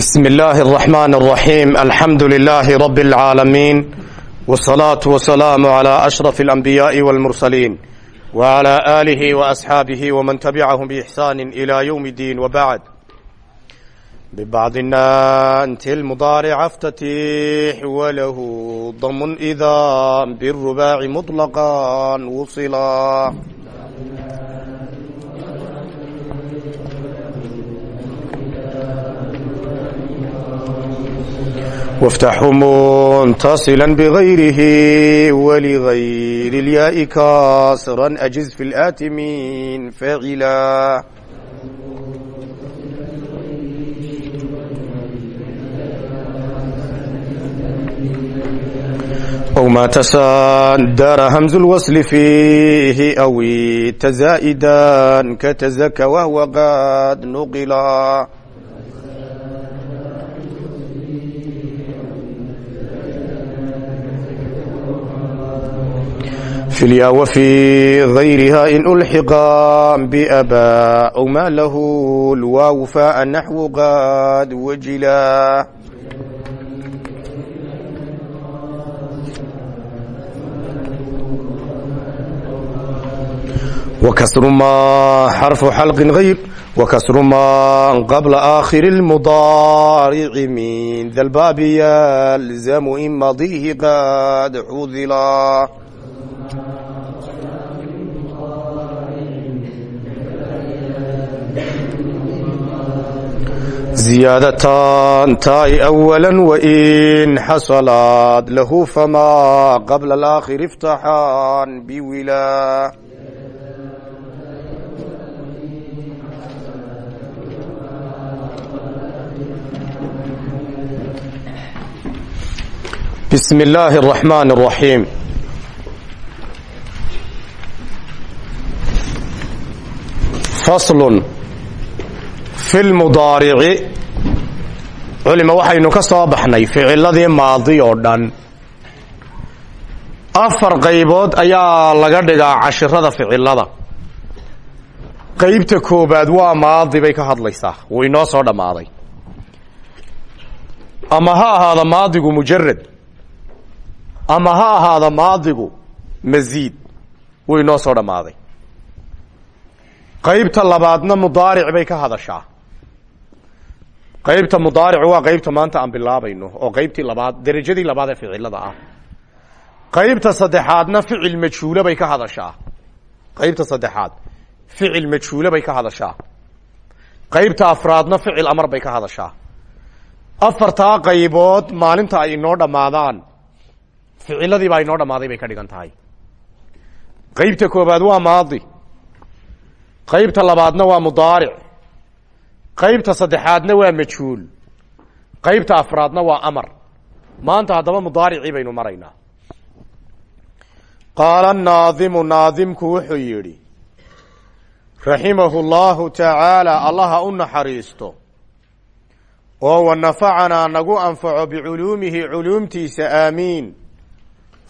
بسم الله الرحمن الرحيم الحمد لله رب العالمين والصلاة والسلام على أشرف الأنبياء والمرسلين وعلى آله وأصحابه ومن تبعهم بإحسان إلى يوم الدين وبعد ببعض النانت المضارع افتتيح وله ضم إذا بالرباع مطلقا وصلا وافتحوا منتصلا بغيره ولغير الياء كاسرا أجز في الآتمين فاعلا أو ما تسادر همز الوصل فيه أو تزائدا كتزك وهو قد نقلا filya wfii غayriha in ulxiqa baba w ma lahu lwaaw faa naxwu qaad wajila kasru man qabla aakhir اlmudaarici min dalbaabi yalzamu in madihi qaad xudila ziyaadataan taai awala wain xasalaad lahu famaa qabla alaakhir iftaxaan biwilaa bismi illaahi araxmaan araxiim faslun fi lmudaarici culima waxaynu ka soo baxnay ficiladii maadi oo dhan. Afar qaybood ayaa laga dhigaa cashirada ficilada qaybta koobaad waa maadi bay ka hadlaysaa. Wuu inoo soo dhammaaday. Ama ha ahaada maadigu mujarad ama ha ahaada maadigu masiid wuu inoo soo dhammaaday. Qaybta labaadna mudaaric bay ka hadashaa qaybta mudaaric waa qaybta maanta aan bilaabayno oo qaybtii labaad derajadii labaad ee ficilada ah. Qaybta saddexaadna ficil majhuule bay ka hadashaa. Qaybta saddexaad ficil majhuule bay ka hadashaa. Qaybta afraadna ficil amar bay ka hadashaa. Afartaa qaybood maalinta ay inoo dhammaadaan ficiladii baa inoo dhammaaday bay ka dhigan tahay. Qaybta koobaad waa maadi. Qaybta labaadna waa mudaaric qaybta saddexaadna waa majhuul. Qaybta afraadna waa amar. Maanta haddaba mudaaricii baynu maraynaa. Qaala naadimu naadimku wuxuu yidhi raximahu llahu tacaala allaha u naxariisto oo wanafacanaa nagu anfaco biculuumihi culuumtiisa aamiin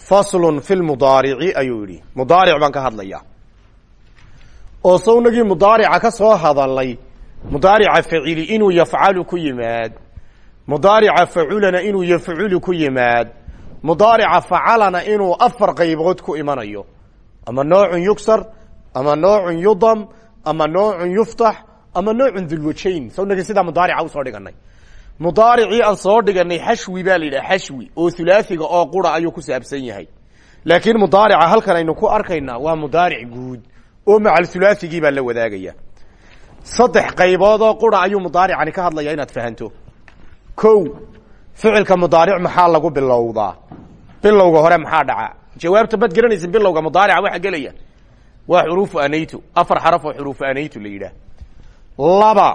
faslun fi lmudaarici ayuu yidhi. Mudaaric baan ka hadlayaa. Oo sawnagii mudaarica ka soo hadalay mudaarica facili inuu yafcalu ku yimaad mudaarica faculana inuu yafculu ku yimaad mudaarica facalana inuu afar qaybood ku imanayo ama noocun yugsar ama noocun yudam ama noocun yuftax ama noocun dulwajayn sawnagi sidaa mudaarica u soo dhiganay mudaaricii aan soo dhiganay xashwi baa la yidhaha xashwi oo hulaasiga oo qura ayuu ku saabsan yahay laakiin mudaarica halkan aynu ku arkaynaa waa mudaaric guud oo macal hulaasigii baa la wadaagaya saddex qaybood oo qura ayuu mudaaricani ka hadlaya inaad fahanto. Kow ficilka mudaaric maxaa lagu bilowdaa? Bilowga hore maxaa dhaca? Jawaabta mad garanaysa bilowga mudaarica waxa gelaya waa xuruufu anaytu afar xaraf oo xuruufu anaytu la laba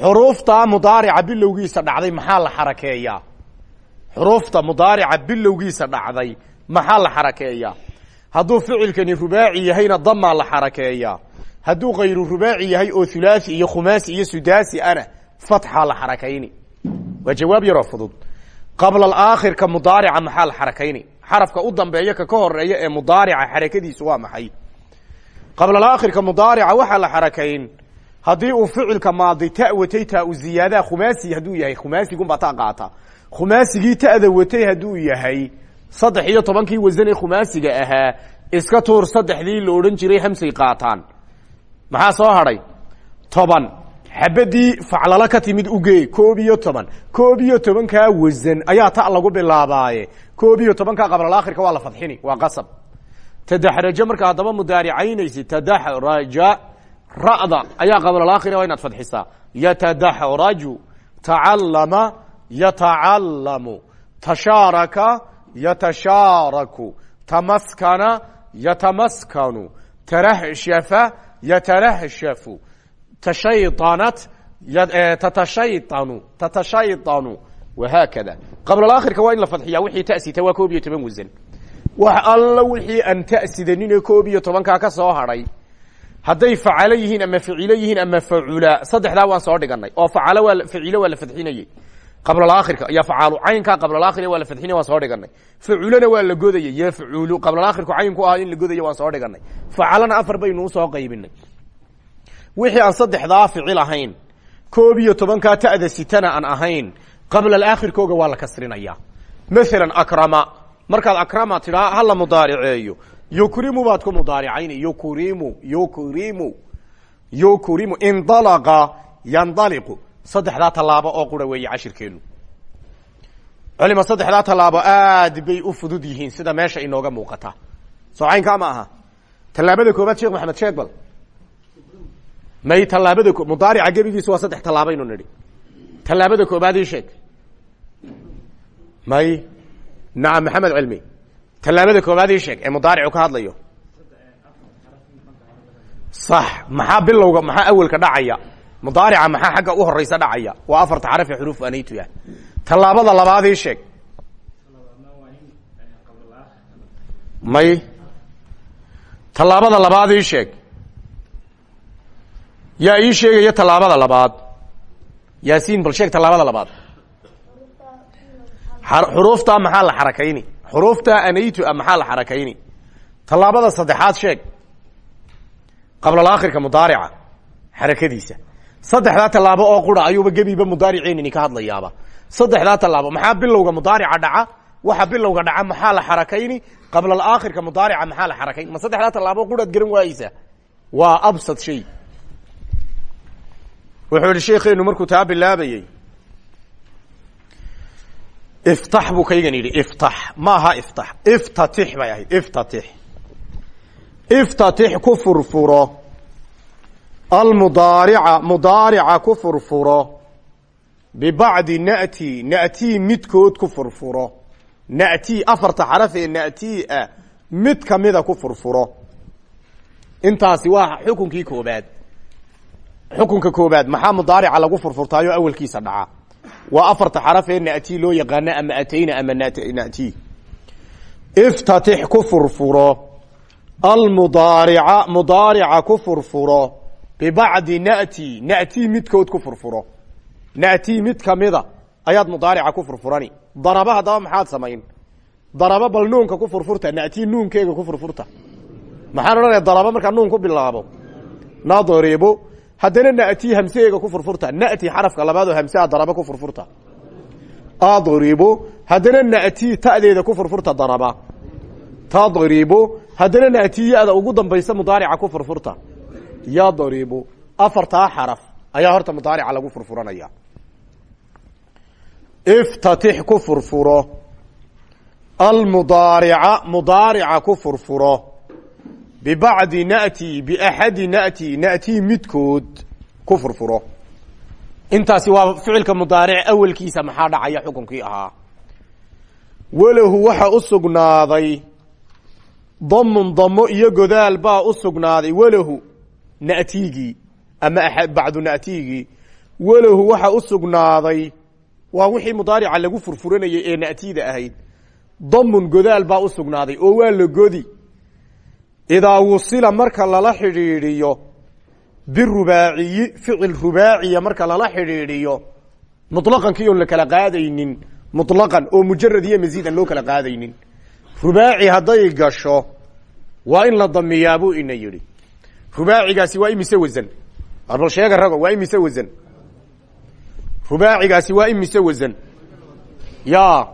xuruufta mudaarica bilowgiisa dhacday maxaa la xarakeeyaa? Xuruufta mudaarica bilowgiisa dhacday maxaa la xarakeeyaa? Hadduu ficilkani rubaaci yahayna damaa la xarakeeyaa hadduu kayru rubaaci yahay oo hulaasi iyo khumaasi iyo sudaasi ana fatxa la xarakayni. Waa jawaab yaroo fudud. Qabla aakhirka mudaarica maxaa la xarakayni? Xarafka u dambeeya ka ka horreeya ee mudaarica xarakadiisu waa maxay? Qabla aakhirka mudaarica waxaa la xarakayn. Haddii uu ficilka maadi ta watay taa u ziyaadaha khumaasi hadduu yahay khumaasigunbaa ta qaata. Khumaasigii ta'da watay hadduu yahay saddex iyo tobankii wasan ee khumaasiga ahaa iska tuur saddexdii la odhan jiray hamsay qaataan maxaa soo hadhay toban. Xabadii faclalo ka timid ugee koob iyo toban. Koob iyo tobankaa wasan ayaa ta lagu bilaabaaye. Koob iyo tobankaa qablalakhirka waa la fadxini waa qasab. Tadaxraja markaa haddaba mudaaricaynaysid tadaxraja ra'da ayaa qablalakhira waa inaad fadxisaa. Yatadaxraju tacallama yatacallamu. Tashaaraka yatashaaraku tamaskana yatamaskanu. Tarahshafa yatalahshafu tashaytanat tatashaytanu tatashaytanu wahaakada qablaakhirka waa in la fadxiyaa wixii tasita waa koob iyo toban wasan wax alla wixii aan ta'sidaninee koob iyo tobankaa ka soo hadhay hadday facalo yihiin ama ficilo yihiin ama facula saddexdaa waan soo dhiganay oo facalo waa facilo waa la qablalakhirka iyo facaalu caynkaa qablalakhir waa la fadxinay waan soo dhiganay. Faculana waa la godayay yo faculu qablalakhirku caynku ah in la godayo waan soo dhiganay. Facalana afar baynuu soo qaybinay. Wixii aan saddexdaa ficil ahayn koob iyo tobankaa ta'da sitana aan ahayn qabla alaakhirkooga waa la kasrinaya. Maalan akrama. Markaad akrama tidhaa hala mudaariceeyo. Yukrimu baad ku mudaaricayni. Yukrimu yukrimu yukrimu indalaqa yandaliqu saddexdaa tallaabo oo qura weeye cashirkeenu. Culima saddexdaa tallaabo aad bay u fudud yihiin sida meesha inooga muuqata. Soo caynkaa ma aha? Tallaabada koobaad sheekh maxamed sheeg bal. May tallaabada mudaarica gebigiisu waa saddex tallaabaynu nidhi. Tallaabada koobaad ii sheeg. May nacam maxamed cilmi. Tallaabada koobaad ii sheeg ee mudaaricu ka hadlayo. Sax maxaa bilowga maxaa awelka dhacaya mudaarica maxaa xagga u horeysa dhacaya? Waa afarta xaraf ee xuruuf anaytuya tallaabada labaad ii sheeg. May. Tallaabada labaad ii sheeg. Yaa ii sheegaya tallaabada labaad. Yaasiin bal sheeg tallaabada labaad. Xuruuftaa maxaa la xarakayni? Xuruuftaa anaytu a maxaa la xarakayni? Tallaabada saddexaad sheeg. Qablalakhirka mudaarica xarakadiisa saddexdaa tallaabo oo qura ayuuba gebiba mudaariceenini ka hadlayaaba. Saddexdaa tallaabo maxaa bilowga mudaarica dhaca? Waxa bilowga dhaca maxaa la xarakayni? Qablalakhirka mudaarica maxaa la xarakayni? Ma saddexdaa tallaabo quraad garan waayeysa waa absad shay. Wuxuu yihi sheekeenu markuu taa bilaabayey. Iftax buu kaygan yidhi iftax maaha iftax. Iftatix bay ahayd iftatix. Iftatix ku furfuro almudaarica mudaarica ku furfuro. Bibacdi na'ti na'tii midkood ku furfuro. Na'tii afarta xaraf ee na'tii ah mid kamida ku furfuro. Intaasi waa xukunkii koobaad. Xukunka koobaad maxaa mudaarica lagu furfurtaayo? Awelkiisa dhaca. Waa afarta xaraf ee na'tii loo yaqaano ama atayna ama na'tii bibacdi na'ti na'tii midkood ku furfuro na'tii mid kamida ayaad mudaarica ku furfurani daraba haddaba maxaad samayn daraba bal nuunka ku furfurta na'tii nuunkeega ku furfurta maxaan odhanaya daraba markaa nuun ku bilaabo nadribu haddana na'tii hamseega ku furfurta na'ti xarafka labaad oo hamseha daraba ku furfurta adribu haddana na'tii ta'deeda ku furfurta daraba tadribu haddana na'tii ya-da ugu dambaysa mudaarica ku furfurta yadribu afartaa xaraf ayaa horta mudaarica lagu furfuranaya. Iftatix ku furfuro. Almudaarica mudaarica ku furfuro. Bibacdi na'ti biaxadi na'ti na'tii midkood ku furfuro. Intaasi waa ficilka mudaaric awelkiisa maxaa dhacaya xukunkii ahaa. Walahu waxa u sugnaaday. Damun iyo godaal baa u walahu na'tigii ama bacdu na'tigii walahu waxa u sugnaaday waa wixii mudaarica lagu furfuranayay ee na'tida ahayd. Damun godaal baa u oo waa la godi. Idaa wusila marka lala xidhiidhiyo birubaaciyi ficil rubaaciya marka lala xidhiidhiyo muطlaqankii oon la kala qaadaynin muطlaqan oo mujarad iyo masiid aan loo kala qaadaynin. Rubaaci hadday gasho waa in la damiyaa buu ina yidhi rubaacigaasi waa imise wasan arbal sheega rago waa imise wasan rubaacigaasi waa imise wasan ya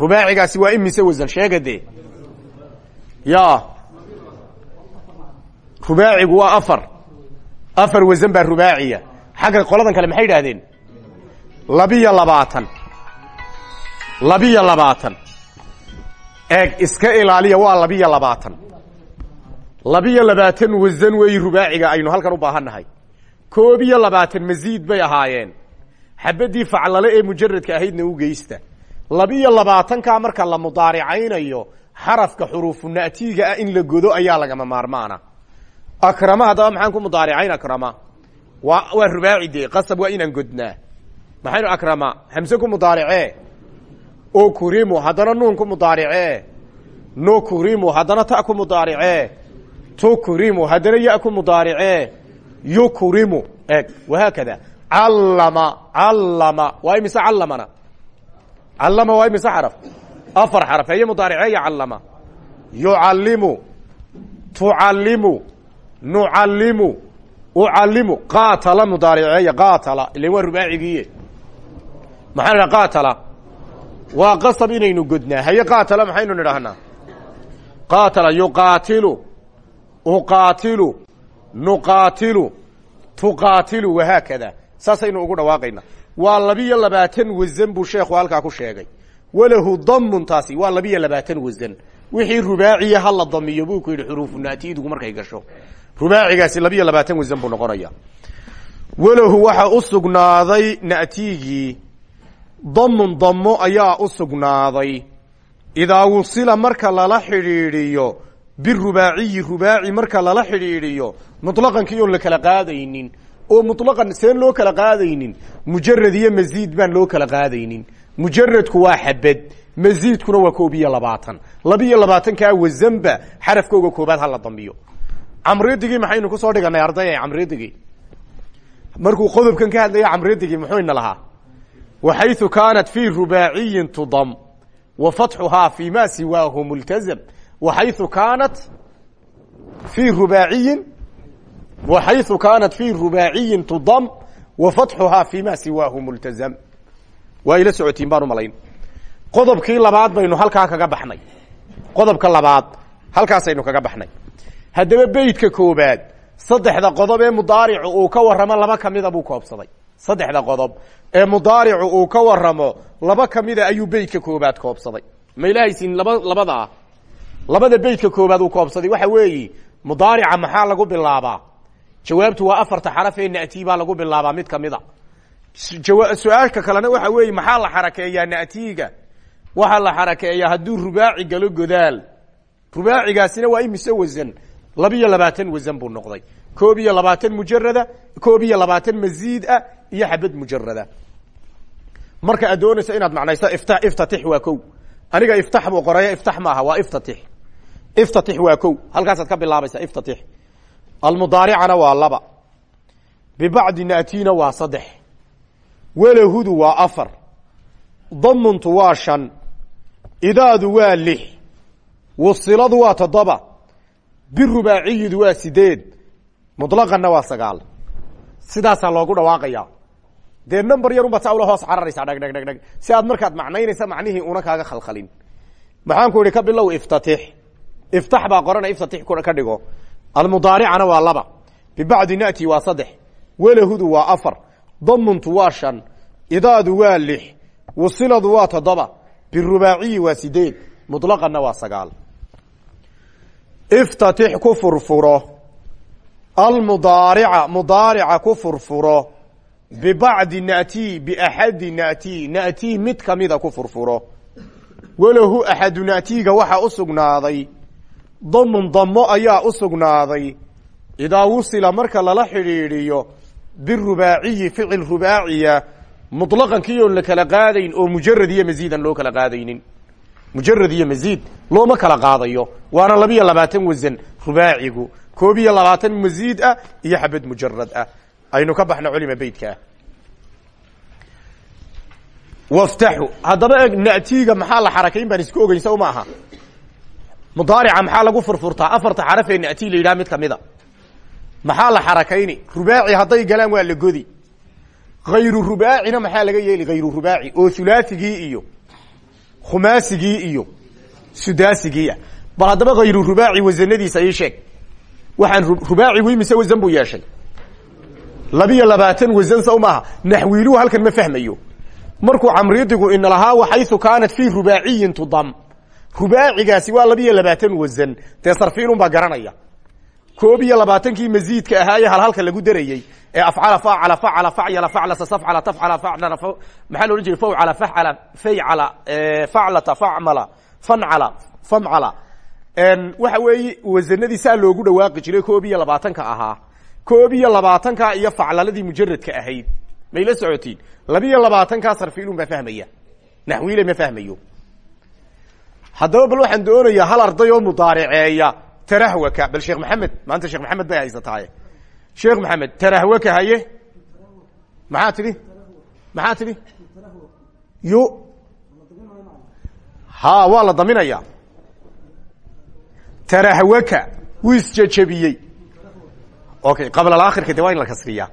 rubaacigaasi waa imise wasan sheega dee. Ya rubaacigu waa afar. Afar wasan baa rubaaciya. Xagga qoladan kale maxay idhaahdeen labiyo labaatan. Labiyo labaatan. Eeg iska ilaaliya waa labiyo labaatan labiyo labaatan wasan weeyi rubaaciga aynu halkan u baahannahay. Koob iyo labaatan masiid bay ahaayeen. Xabadii faclale ee mujaradka ahaydna u geysta. Labiyo labaatankaa marka la mudaaricaynayo xarafka xuruufu na'tiiga ah in la godo ayaa lagama maarmaana. Akrama haddaba maxaan ku mudaaricayn akrama? Waa waa rubaaci dee qasab waa inaan godnaa. Maxaynu akrama hamse ku mudaaricee? O kurimu haddana nuun ku mudaaricee? No kurimu haddana ta ku mudaaricee tukrimu haddana ya ku mudaaricee yukrimu eeg wahaakada callama callama waa imise callamana callama waa imise xaraf? Afar xaraf heye mudaariceeya callama yucallimu tucallimu nucallimu ucallimu qaatala mudaariceeya qaatala ilan waa rubaacigiiye maxaan idhaha qaatala? Waa qasab inaynu godnaa. Haye qaatala maxaynu nidhahnaa qaatala yuqaatilu uqaatilu nuqaatilu tuqaatilu wahaakada. Saasaynu ugu dhawaaqayna. Waa labiyo labaatan wasan buu sheekhu halkaa ku sheegay. Walahu damun taasi waa labiyo labaatan wasan wixii rubaaciya la damiyo buu ku yidhi xuruufu naatiidugu markay gasho. Rubaacigaasi labiyo labaatan wasan buu noqonaya. Walahu waxa u sugnaaday na'tiigii. Damun ayaa u sugnaaday. Idaa wusila marka lala xidhiidhiyo birubaaciyi rubaaci marka lala xidhiidhiyo muطlaqankii oon la kala qaadaynin oo muطlaqan seen loo kala qaadaynin mujarad iyo masiid baan loo kala qaadaynin mujaradku waa xabad masiidkuna waa koob iyo labaatan labiyo labaatankaa wasanba xarafkooga koobaad hala dambiyo camridigii maxaynu kusoo dhiganay arday camridigii markuu qodobkan ka hadlaya camridigii muxuu ina lahaa waxayثu kaanat fii rubaaciyin tudam wa fatxuhaa fii ma siwaahu multazam waxayثu kaanat fii rubaaciyin waxayثu kaanat fii rubaaciyin tudam wa fatxuhaa fii ma siwaahu multazam waa ila socotiin baan umalayn qodobkii labaad baynu halkaa kaga baxnay qodobka labaad halkaasaynu kaga baxnay haddaba beytka koobaad saddexda qodob ee mudaaricu uu ka warramo laba kamida buu koobsaday saddexda qodob ee mudaaricu uu ka warramo laba kamida ayuu beytka koobaad koobsaday ma ilahaysin laba labada ah labada beytka koobaad uu koobsaday waxa weeyi mudaarica maxaa lagu bilaabaa? Jawaabtu waa afarta xaraf ee na'tii baa lagu bilaabaa mid kamida su'aalka kalena waxa weeye maxaa la xarakeeyaa na'tiiga? Waxaa la xarakeeyaa hadduu rubaaci galo godaal. Rubaacigaasina waa imise wasan labiyo labaatan wasan buu noqday. Koob iyo labaatan mujarada koob iyo labaatan masiid ah iyo xabad mujarada marka aad doonayso inaad macnayso ifta iftatix waa kow. Aniga iftax buu qoraya iftax maaha waa iftatix iftatix waa kow halkaasaad ka bilaabaysa iftatix almudaaricana waa laba bibacdi na'tiina waa saddex walahudu waa afar damuntu waa shan idaadu waa lix wasiladu waa toddoba birubaaciyidu waa sideed muطlaqanna waa sagaal sidaasaa loogu dhawaaqaya dee number yar unbaad saa hoos cararaysaa dhag dhag dhag dhag si aad markaad macnaynaysa macnihii una kaaga khalkhalin maxaan ku idhi ka bilow iftatix iftax baa qorana iftatix ka dhigo almudaaricana waa laba bibacdi na'ti waa saddex walahudu waa afar damuntu waa shan idaadu waa lix wasiladu waa toddoba birubaaciyi waa sideed muطlaqanna waa sagaal iftatix ku furfuro almudaarica mudaarica ku furfuro bibacdi na'tii biaxadi na'tii na'tii mid kamida ku furfuro walahu axadu na'tiiga waxaa u sugnaaday damun damo ayaa u sugnaaday. Idaa wusila marka lala xidhiidhiyo birubaaciyi ficil rubaaciya muطlaqankii oon la kala qaadayn oo mujarad iyo masiidan loo kala qaadaynin. Mujarad iyo masiid looma kala qaadayo. Waana labiyo labaatan wasan rubaacigu. Koob iyo labaatan masiid ah iyo xabad mujarad ah. Aynu ka baxno culima beytkaa waftaxu haddaba na'tiiga maxaa la xarakayn baan isku ogeyn sow ma aha mudaarica maxaa lagu furfurtaa? Afarta xaraf ee na'tii la yidhaha mid kamida maxaa la xarakayni? Rubaaci hadday galaan waa la godi. Hayru rubaacina maxaa laga yeeli? Hayru rubaaci. Oo hulaasigii iyo khumaasigii iyo sudaasigii ah. Bal haddaba hayru rubaaci wasanadiisa ii sheeg. Waxaan rubaacigu imise wasan buu yeeshay? Labiyo labaatan wasan sow maaha. Naxwiiluhu halkan ma fahmayo. Markuu camridigu ina lahaa waxaysu kaanat fii rubaaciyin tudam rubaacigaasi waa labiyo labaatan wasan dee sarfiilun baa garanaya. Koob iyo labaatankii masiidka ahaaye halhalka lagu darayey ee afcala facala facala facyala faclasa safcala tafcala faclana maxaa la jiray? Fawcala facala faycala faclata facmala fancala famcala. Waxa weeye wasanadii saa loogu dhawaaqi jiray koob iyo labaatanka ahaa. Koob iyo labaatanka iyo faclaladii mujaradka ahayd. May la socotiin. Labiyo labaatankaa sarfiilun baa fahmaya. Naxwiile ma fahmayo haddaba bal waxaan doonayaa hal arday oo mudaariceeya tarahwaka bal sheekh maxamed maanta sheekh maxamed bay haysataaye. Sheekh maxamed tarahwaka haye? Maxaa tidhi? Maxaa ha waa la tarahwaka wuu isjejebiyey okay qabla alaakhirka de waa in la kasriyaa.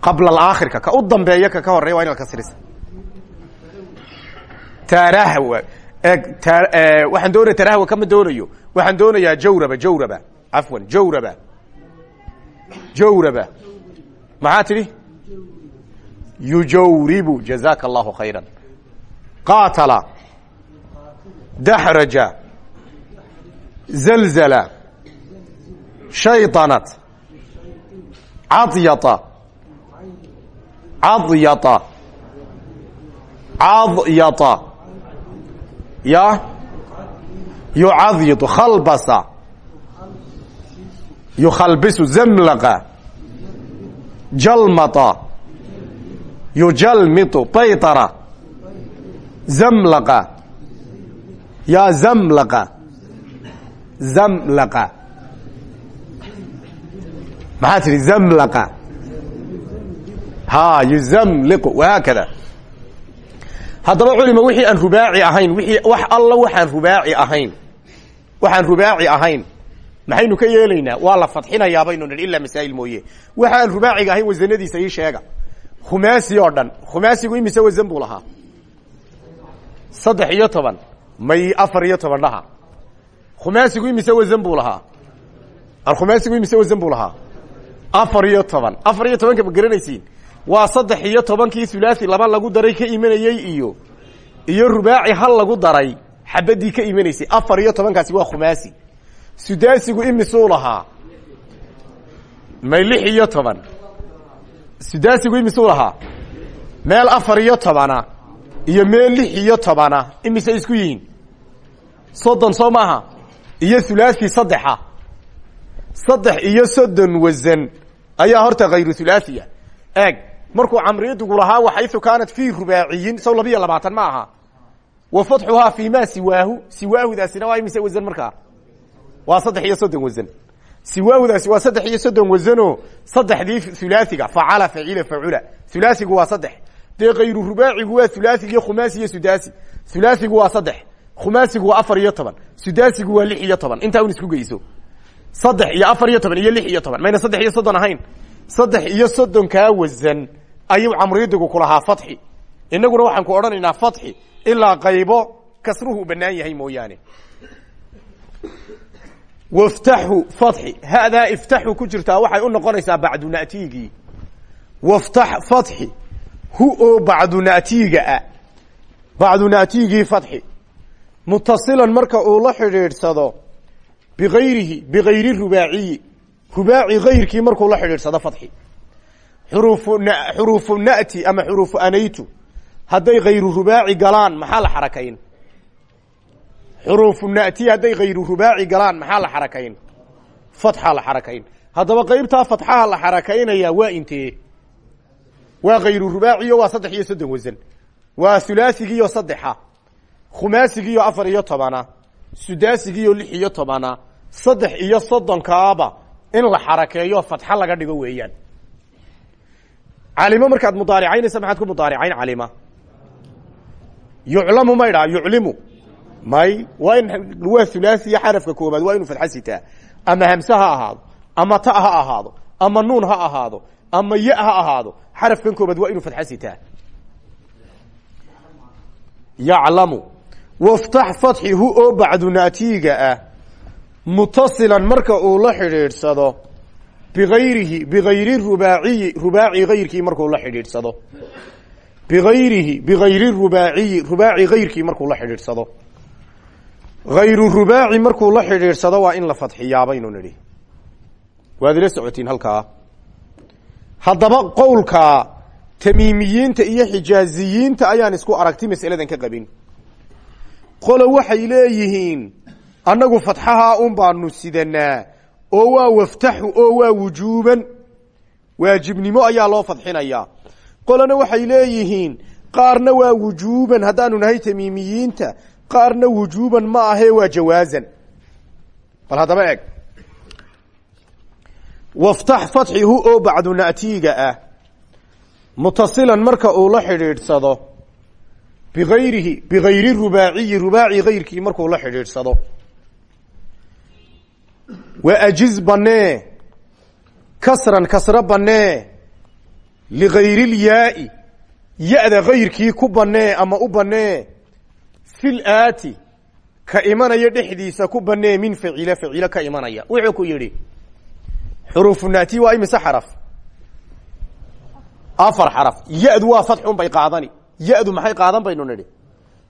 Qabla alaakhirka ka u dambeeya ka ka horeya waa in la waxaan doonaya tarahwa kama doonayo. Waxaan doonayaa jawraba jawraba. Cafwan jawraba. Jawraba. Maxaa tidhi? Yujawribu jazaka allahu khayra qaatala. Daxraja zalzala. Shayطanat cadyata cadyata cadyata ya? Yucadyidu khalbasa. Yukhalbisu zamlaqa. Jalmata. Yujalmitu baytara zamlaqa. Ya zamlaqa. Zamlaqa. Maxaa zamlaqa. Ha yuzamliqu. Wahaakada haddaba culima wixii aan rubaaci ahayn wixii wax alla waxaan rubaaci ahayn. Waxaan rubaaci ahayn. Maxaynu ka yeelaynaa? Waa la fadxinayaa baynu nidhi ilaa masaa'il mooye. Waxa aan rubaaciga ahayn wasanadiisa ii sheega. Khumaasi oo dhan khumaasigu imise wasan buu lahaa. Saddex iyo toban may afar iyo toban dhaha. Khumaasigu imise wasan buu lahaa. Alkhumaasigu imise wasan buu lahaa. Afar iyo toban afar iyo tobanka ma garanaysiin waa saddex iyo tobankii hulaasi laba lagu daray ka imanayey iyo iyo rubaaci hal lagu daray. Xabadii ka imanaysay. Afar iyo tobankaasi waa khumaasi. Sudaasigu imisuu lahaa. May lix iyo toban. Sudaasigu imisuu lahaa. Meel afar iyo tobana iyo meel lix iyo tobana. Imise isku yihiin? Soddon soo maaha. Iyo hulaasi saddexa. Saddex iyo soddon wasan ayaa horta khayru hulaasiya eeg markuu camriidigu lahaa waxaysu kaanat fii rubaaciyin sow labiyo labaatan ma aha. Wa fatxuhaa fii ma siwaahu siwaahudaasina waa imise wasan markaa. Waa saddex iyo soddon wasan siwaahudaasi waa saddex iyo soddon wasanoo saddexdii hulaasiga facala facila facula hulaasigu waa saddex. Dee kayru rubaacigu waa hulaasig iyo khumaasi iyo sudaasi. Hulaasigu waa saddex. Khumaasigu waa afar iyo toban. Sudaasigu waa lix iyo toban. Intaa un isku geyso. Saddex iyo afar iyo toban iyo lix iyo toban. Mayna saddex iyo soddon ahayn. Saddex iyo soddonkaa wasan ayuu camriidigu kulahaa fatxi. Inaguna waxaan ku odhanaynaa fatxi ilaa qaybo kasruhu banaan yahay mooyaane. Waftaxu fatxi hadaa iftaxu ku jirtaa waxay u noqonaysaa bacdu na'tiigii waftax fatxi hu oo bacdu na'tiiga ah bacdu na'tiigii fatxi. Mutasilan marka uu la xidhiidhsado bigayrihi bigayri rubaaciyi. Rubaaci kayrkii markuu la xidhiidhsado fatxi xuruufu na'ti ama xuruufu anaytu. Hadday kayru rubaaci galaan maxaa la xarakayn? Xuruufu na'ti hadday kayru rubaaci galaan maxaa la xarakayn? Fatxaa la xarakayn. Haddaba qaybtaa fatxaha la xarakaynaya waa intee? Waa kayru rubaaciyo waa saddex iyo soddon wasan waa hulaahigiiyo saddexa khumaasigiiyo afar iyo tobana? Sudaasigiiyo lix iyo tobana? Saddex iyo soddonkaaba in la xarakeeyo fatxa laga dhigo weeyaan calimo markaad mudaaricaynaysa maxaad ku mudaaricayn calima yuclamu may dhaa yuclimu may. Waa in waa hulaasiya xarafka koobaad waa inuu fadxa sitaa ama hamse ha ahaado ama ta ha ahaado ama nuun ha ahaado ama ya ha ahaado xarafkan koobaad waa inuu fadxa sitaa yaclamu. Waftax fatxihu oo bacdu naatiiga ah mutasilan marka uu la xidhiidhsado biayrihi bigayri rubaaciyi rubaaci gayrkii markuu la xidhiidhsado biayrihi bigayri rubaaciyi rubaaci gayrkii markuu la xidhiidhsado hayru rubaaci markuu la xidhiidhsado waa in la fadxiyaa baynu nidhi waad ila socotiin halkaa haddaba qowlka tamiimiyiinta iyo xijaaziyiinta ayaan isku aragti mas'aladan ka qabin qolo waxay leeyihiin annagu fatxahaa un baanu sidanaa oo waa waftaxu oo waa wujuuban waajibnimo ayaa loo fadxinayaa qolona waxay leeyihiin qaarna waa wujuuban haddaanu nahay tamiimiyiinta qaarna wujuuban ma ahee waa jawaazan. Bal haddaba eg waftax fatxihu oo bacdu na'tiiga ah. Mutasilan marka uu la xidhiidhsado bigayrihi bigayri rubaaciyi rubaaci gayrkii markuu la xidhiidhsado wa ajiz banee kasran kasro banee ligayrilyaai ya-da gayrkii ku banee ama u banee fil aati. Ka imanaya dhexdiisa ku banee min facila facilo ka imanaya. Wuxuu ku yidhi xuruufu naati waa imise xaraf? Afar xaraf. Ya-du waa fatxun bay qaadani. Ya-du maxay qaadan baynu nidhi?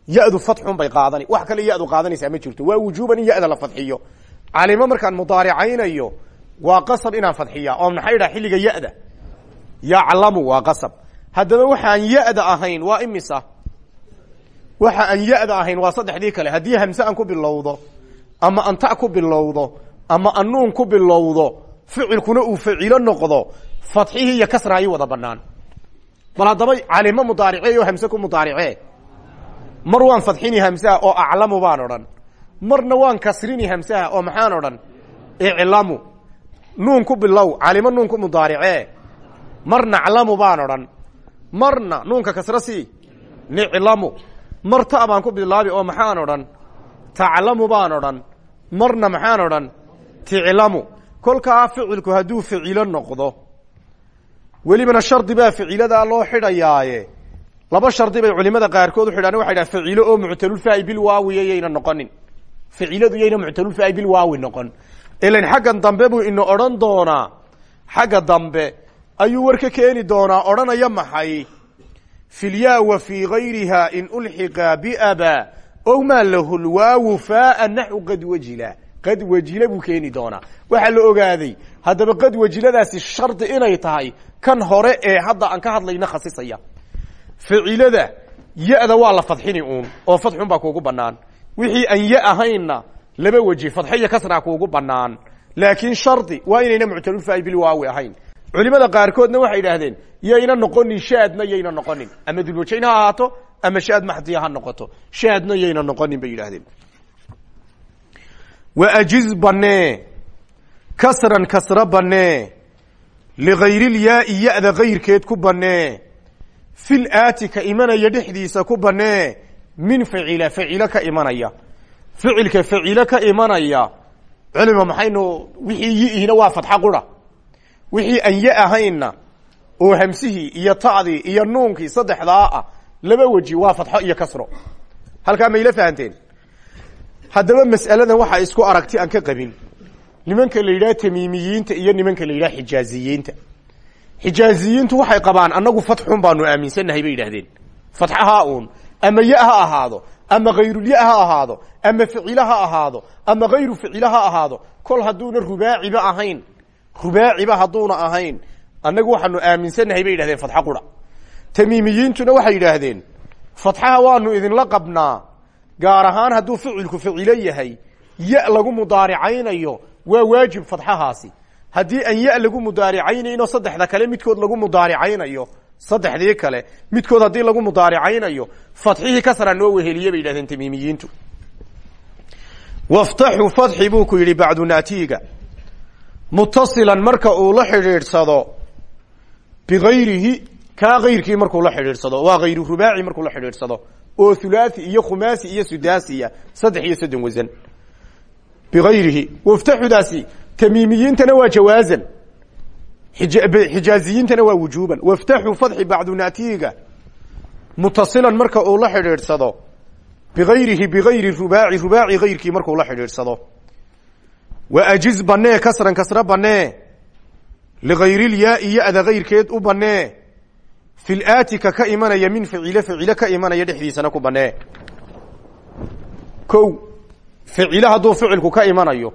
Ya-du fatxun bay qaadani. Wax kale ya-du qaadanaysaa ma jirto. Waa wujuuban in ya-da la fadxiyo calimo markaan mudaaricaynayo waa qasab inaan fadxiya oo maxay dhaha xilliga ya-da. Yaclamu waa qasab. Haddaba waxaan ya-da ahayn waa imisa? Waxa aan ya-da ahayn waa saddexdii kale. Haddii hamse aan ku bilowdo ama anta ku bilowdo ama anuun ku bilowdo ficilkuna uu facilo noqdo fadxihii iyo kasraayay wada banaan bal haddaba calimo mudaarice oo hamse ku mudaarice mar waan fadxini hamsaha oo aclamu baan odhan marna waan kasrini hamsaha oo maxaan odhan? Iclamu. Nuun ku bilow calimo nuun ku mudaarice. Mar naclamu baan odhan. Marna nuunka kasra si niclamu. Mar ta baan ku bilaabi oo maxaan odhan? Taclamu baan odhan. Marna maxaan odhan? Ticlamu. Kolkaa ficilku hadduu ficilo noqdo welibana shardi baa ficiladaa loo xidhayaaye. Laba shardi bay culimada qaarkood uxidhaan waxay dhahan ficilo oo muctalulfaa'i bilwaawiya yayna noqonin ficiladu yayna muctalulfaa'i bilwaawi noqon. Ilan xaggan dambe buu ina odhan doonaa xagga dambe ayuu war ka keeni doonaa odhanaya maxay? Filyaa wa fii gayriha in ulxiqa biaba ow maa lahu lwaawu faaa naxu qad wajila. Qad wajila buu keeni doonaa waxaa la ogaaday haddaba qad wajiladaasi shardi inay tahay kan hore ee hadda aan ka hadlayna khasisaya. Ficilada ya-da waa la fadxini uun oo fadxun baa kuugu banaan wixii aan ya ahaynna laba weji fadxo iyo kasraa kuugu banaan laakiin shardi waa inayna muctalulfaa'i bilwaawi ahayn. Culimada qaarkoodna waxay idhaahdeen yayna noqonin shaadna yayna noqonin. Ama dulwajayn ha ahaato ama shaad maxdiya ha noqoto. Shaadna yayna noqonin bay yidhahdeen wa ajiz banee kasran kasra banee ligayrilyaai ya-da gayrkeed ku banee fil aati ka imanaya ku banee min facila facilo ka imanaya. Ficilka facilo ka imanaya. Culima maxaynu wixii yiihina waa fatxa qura. Wixii aan ya ahaynna oo hamsihii iyo ta'dii iyo nuunkii saddexdaa ah laba weji waa fatxo iyo kasro. Halkaa mayla fahanteen? Haddaba mas'aladan waxaa isku aragti aan ka qabin. Nimanka la yidhaha tamiimiyiinta iyo nimanka la yidhaha xijaaziyiinta xijaaziyiintu waxay qabaan annagu fatxun baanu aaminsannahay bay yidhahdeen fatxaha uun ama ya ha ahaado ama hayrulya ha ahaado ama ficilo ha ahaado ama hayru ficilo ha ahaado kol hadduuna rubaaciba ahayn rubaaciba hadduuna ahayn annagu waxaanu aaminsannahay bay yidhahdeen fatxo qura. Tamiimiyiintuna waxay yidhaahdeen fatxaha waanu idinla qabnaa gaar ahaan hadduu ficilku ficilo yahay ya lagu mudaaricaynayo waa waajib fatxahaasi haddii aan ya lagu mudaaricaynayno saddexda kale midkood lagu mudaaricaynayo saddexdii kale midkood haddii lagu mudaaricaynayo fatxihii kasra noo weheliye bay yidhahdeen tamiimiyiintu waftaxu fatxi buu ku yidhi bacdu naatiiga. Mutasilan marka uu la xidhiidhsado bigayrihi kaa kayrkii markuu la xidhiidhsado waa hayru rubaaci markuu la xidhiidhsado oo hulaathi iyo khumaasi iyo sudaasiya saddex iyo soddon wasan bigayrihi waftaxudaasi tamiimiyiintana waa jawaazan xijaaziyiintana waa wujuuban. Waftaxu fadxi bacdu naatiiga. Mutasilan marka uu la xidhiidhsado. Bigayrihi bigayri rubaaci rubaaci gayrkii markuu la xidhiidhsado. Wa ajiz banee kasran kasra banee ligayrilyaai ya-da gayrkeed u banee fil aatika ka imanaya min ficile ficile ka imanaya dhexdiisana ku banee ko ficile hadduu ficilku ka imanayo.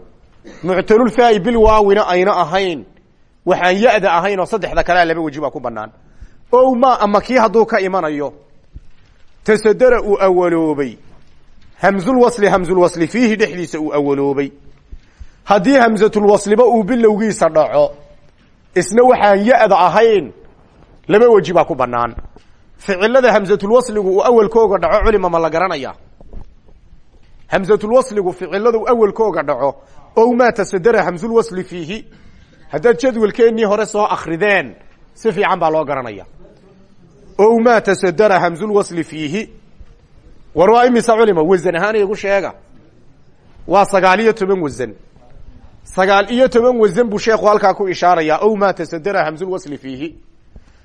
Muctalulfaai bilwaawina ayna ahayn waxaan ya-da ahayn oo saddexda kalea laba weji baa ku banaan o ma ama kii hadduu ka imanayo tasadara uu awaloobay. Hamzulwasli hamzulwasli fiihi dhexdiisa uu awaloobay. Haddii hamzatulwasliba uu bilowgiisa dhaco isna waxaan ya-da ahayn laba weji baa ku banaan ficilada hamzatulwasligu uu awelkooga dhaco culima ma la garanaya. Hamzatulwasligu ficiladu awelkooga dhaco o maa tasadara hamzulwasli fiihi haddaad jadwalkeennii hore soo akrideen si fiican baa loo garanaya. O maa tasadara hamzulwasli fiihi? War waa imisa culima? Wasan ahaan igu sheega. Waa sagaal iyo toban wasan sagaal iyo toban wasan buu sheekhu halkaa ku ishaaraya o maa tasadara hamzulwasli fiihi?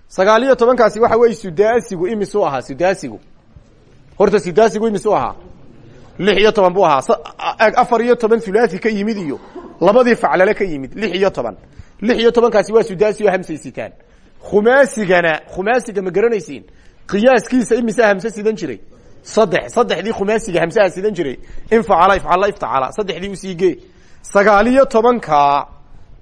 Sagaal iyo tobankaasi waxa weye sudaasigu imisu ahaa sudaasigu horta sudaasigu imisu ahaa lix iyo toban buu ahaa. Afar iyo toban thulathi ka yimid iyo labadii faclale ka yimid. Lix iyo toban. Lix iyo tobankaasi waa sudaasi oo khumaasigana khumaasiga ma qiyaaskiisa imisaa hamse jiray. Saddex saddexdii khumaasiga hamsaha sidan jiray. Infacala ifcala iftacala. Saddexdii usiigee sagaal iyo tobanka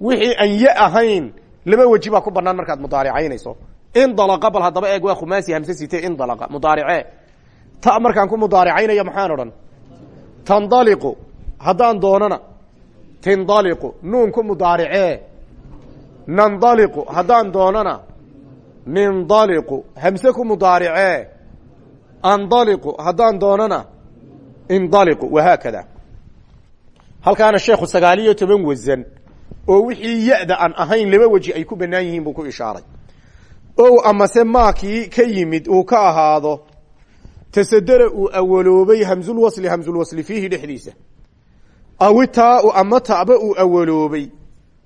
wixii aan ye ahayn laba weji ku banaan markaad mudaaricaynayso. Indalaqa bal haddaba eeg waa khumaasi hamse site indalaqa. Mudaarice ta markaan ku mudaaricaynaya maxaan odhan tandaliqu haddaan doonana tindaliqu nuun ku mudaaricee nandaliqu haddaan doonana nindaliqu hamse ku mudaaricee andaliqu haddaan doonana indaliqu wahaakada halkaana sheekhu sagaal iyo toban wasan oo wixii ya-da aan ahayn laba weji ay ku banaan yihiin buu ku ishaaray o amase maakii ka yimid uu ka ahaado tasadara uu awaloobay hamzulwasli hamzulwasli fiihi dhexdiisa. Awitaau ama taba uu awaloobay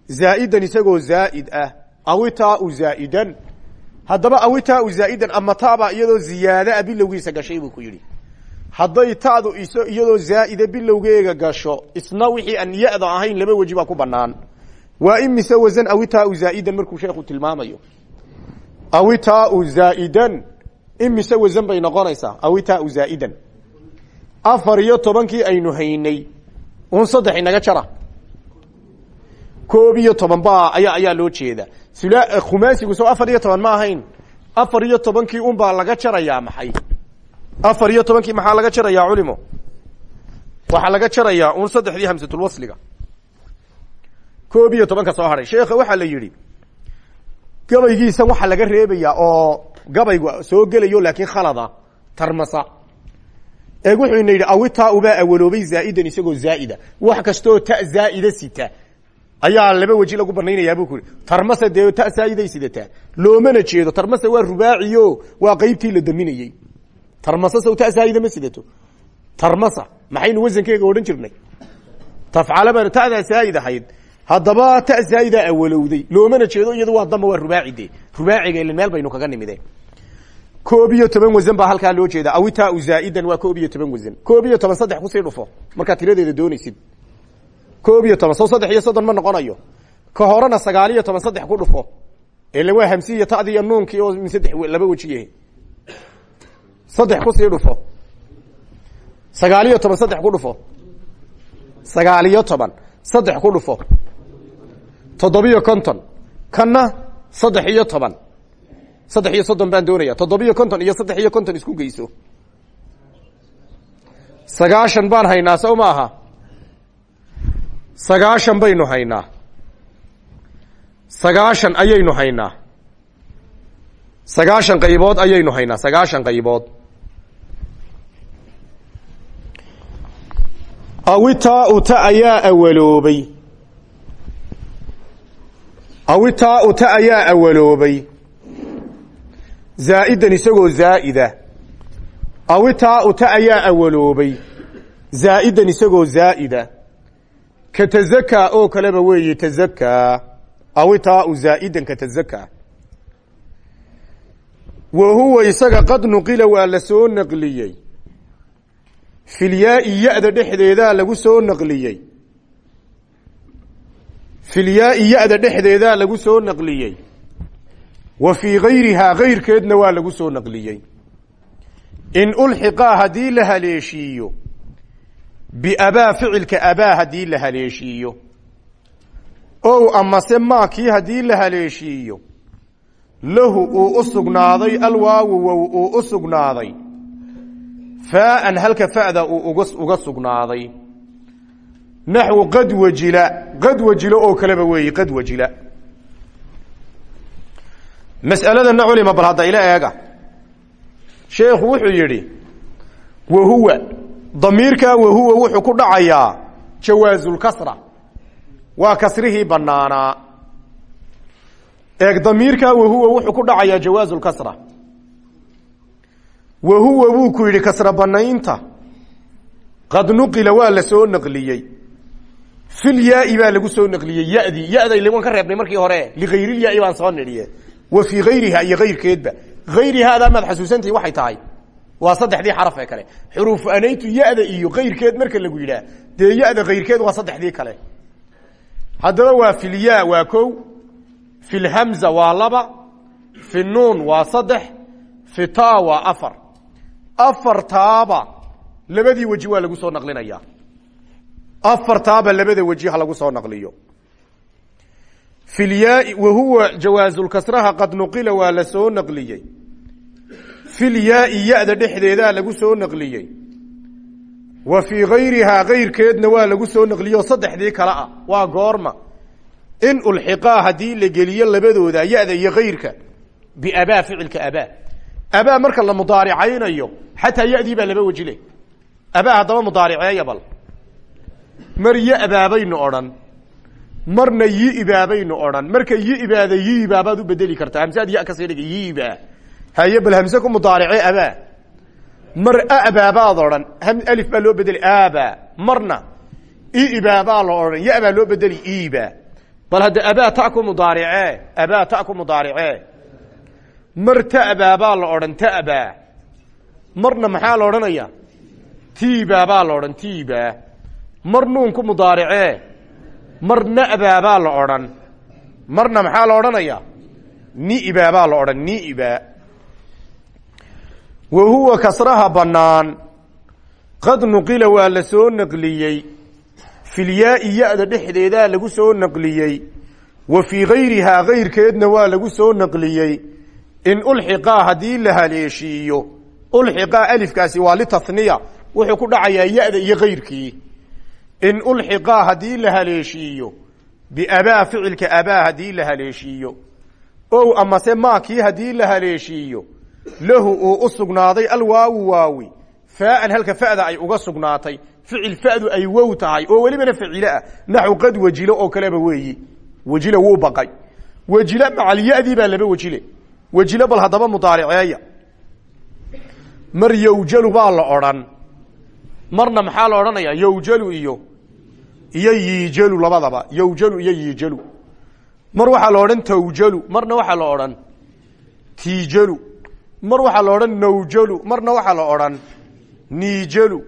zaa'idan isagoo zaa'id ah. Awitaau zaa'idan. Haddaba awitaau zaa'idan ama taba iyadoo ziyaada a bilowgiisa gashay buu ku yidhi. Hadday ta'du iso iyadoo zaa'ida bilowgeega gasho isna wixii aan ya-da ahayn laba weji baa ku banaan waa imise wasan awitaau zaa'idan markuu sheekhu tilmaamayo. Awitaau zaa'idan imise wasan bay noqonaysaa awitaau zaa'idan. Afar iyo tobankii aynu haynay un saddex inaga jara. Koob iyo toban ba ayaa ayaa loo jeeda. Khumaasigu soo afar iyo toban ma ahayn. Afar iyo tobankii un baa laga jarayaa maxay? Afar iyo tobankii maxaa laga jarayaa culimo? Waxaa laga jarayaa un saddexdii hamsatulwasliga koob iyo tobanka soo haray. Sheekha waxaa la yidhi gabaygiisa waxaa laga reebayaa oo gabaygu soo gelayo laakiin khalada tarmasa. Eeg wuxuu ina yidhi awitaa ubaa awaloobay zaa'idan isagoo zaa'ida. Wax kastoo ta zaa'ida sita. Ayaa laba weji lagu banaynayaa bu ku yihi tarmase dee ta zaa'iday sidataa loomana jeedo tarmase waa rubaaciyo waa qeybtii la daminayey tarmasa saw ta zaa'ida ma sidato. Tarmasa maxaynu wasankeega odhan jirnay? Tafcala baan ta'daa zaa'id ahayd haddaba ta zaa'idaa awalowday. Loomana jeedo iyadu waa damba waa rubaaci de rubaaciga ilin meel baynu kaga nimide. Koob iyo toban wasan baa loo jeeda awitaau zaa'idan waa koob iyo toban wasan koob iyo ku sii dhufo. Markaad tiradeeda doonaysid. Koob iyo toban iyo soddon ma noqonayo. Ka horena sagaal iyo toban saddex ku dhufo. Ila waa hamsi iyo ta'di iyo nuunkii oo saddex laba weji yahay. Saddex ku sii dhufo. Sagaal iyo toban saddex ku dhufo. Sagaal iyo toban saddex ku dhufo toddobiyo konton kanna saddex iyo toban. Saddex iyo soddon baan doonaya toddobiyo konton iyo saddex iyo konton isku geyso. Sagaashan baan haynaa sow ma aha? Sagaashan baynu haynaa. Sagaashan ayaynu haynaa. Sagaashan qaybood ayaynu haynaa. Sagaashan qaybood. Awitaa uta ayaa awaloobay awitaa uta ayaa awaloobay. Zaa'idan isagoo zaa'ida. Awitaa uta ayaa awaloobay. Zaa'idan isagoo zaa'ida. Ka tazakaa oo kaleba weeye tazakaa awitaau zaa'idan ka tazakaa wa huwa isaga qad nuqila waa la soo naqliyey. Filyaai ya-da dhexdeedaa lagu soo naqliyey filyaai ya-da dhexdeedaa lagu soo naqliyey. Wa fii gayrihaa gayrkeedna waa lagu soo naqliyey. In ulxiqaa haddii la haleeshiiyo biabaa ficilka abaa haddii la haleeshiiyo. Ow amase maakii haddii la haleeshiiyo lahu uu u sugnaaday alwaawu wow uu u sugnaaday. Faaan halka fa'da uu uga sugnaaday naxwu qad wajila qad wajilo oo kaleba weeye qad wajila. Mas'aladana culima bal hadda ila eega. Sheekhu wuxuu yidhi wahuwa damiirkaa wahuwa wuxuu ku dhacayaa jawaasulkasra waa kasrihii banaanaa eeg damiirkaa wahuwa wuxuu ku dhacayaa jawaasulkasra wahuwa wuu ku yidhi kasra banaynta qad nuqila waa la soo filyaai baa lagu soo naqliyey yadii yaday waan ka reebnay markii hore ligayrilyaai baan soo nidhiye wa fii gayriha iyo gayrkeedba. Ayrihaada maad xasuusantihi waxay tahay. Waa saddexdii xaraf ee kale. Xuruufu anaytu ya-da iyo kayrkeed marka lagu yidhaah. Dee ya-da kayrkeed waa saddexdii kale. Haddaba waa filya waa ko filhamza waa laba. Fi nuun waa saddex. Fi ta waa afar. Afartaaba labadii weji waa lagu soo naqlinaya afartaaba labada weji ha lagu soo naqliyo. Filyaai wahuwa jawaasulkasraha qad nuqila waa la soo naqliyey. Filyaai ya-da lagu soo naqliyey. Wa fii gayrihaa gayrkeedna waa lagu soo naqliyey oo saddexdii kale ah waa goorma. In ulxiqaa haddii la labadooda ya-da iyo gayrka biabaa ficilka abaa. Abaa marka la mudaaricaynayo xataa ya-dii laba wejile abaa haddaba mudaariceeya mar ya-baabaynu odhan. Marna yi-ibaabaynu odhan. Marka yi-ibaada yi-ibaabaad u bedeli kartaa hamsaad ya ka sii dhiga yi-ibaa haye bal hamse ku mudaarice abaa mar abaabaad odhan alif baa loo bedeli aba. Marna ibaa la odhan ya baa loo bedeli iba bal hadda abaa ta ku mudaarice abaa ta ku mudaarice mar tabaabaa la odhan tabaa marna maxaa la odhanaya? Tibaabaa la odhan tiba mar nuun ku mudaarice. Mar nabaabaa la odhan. Marna maxaa la odhanaya? Nibaabaa la odhan niba wa huwa kasraha bannaan. Qad nuqila waa la soo naqliyey. Filyaai ya-da dhexdeedaa lagu soo naqliyey. Wa fii gayrihaa gayrkeedna waa lagu soo naqliyey. In ulxiqaa haddii la haleeshiiyo. Ulxiqaa alifkaasi waa litahniya wuxuu ku dhacayaa ya-da iyo gayrkii in ulxiqaa haddii la haleeshiiyo biabaa ficilka abaa haddii la haleeshiiyo. Ow amase maakii haddii la haleeshiiyo lahu uu u sugnaaday alwaawu waawi. Faaan halka fa'da ay uga sugnaatay. Ficil fa'du ay wow tahay oo welibana ficilo ah. Naxu qad wajilo oo kaleba weeyi. Wajila wuu baqay. Wajilo macalyadii baa laba wajile. Wajilo bal haddaba mudaariceeya mar iyo yiijalu labadaba yowjalu iyo yiijalu. Mar waxaa la odhan tawjalu marna waxaa la odhan tiijalu. Mar waxaa la odhan nawjalu marna waxaa la odhan niijalu.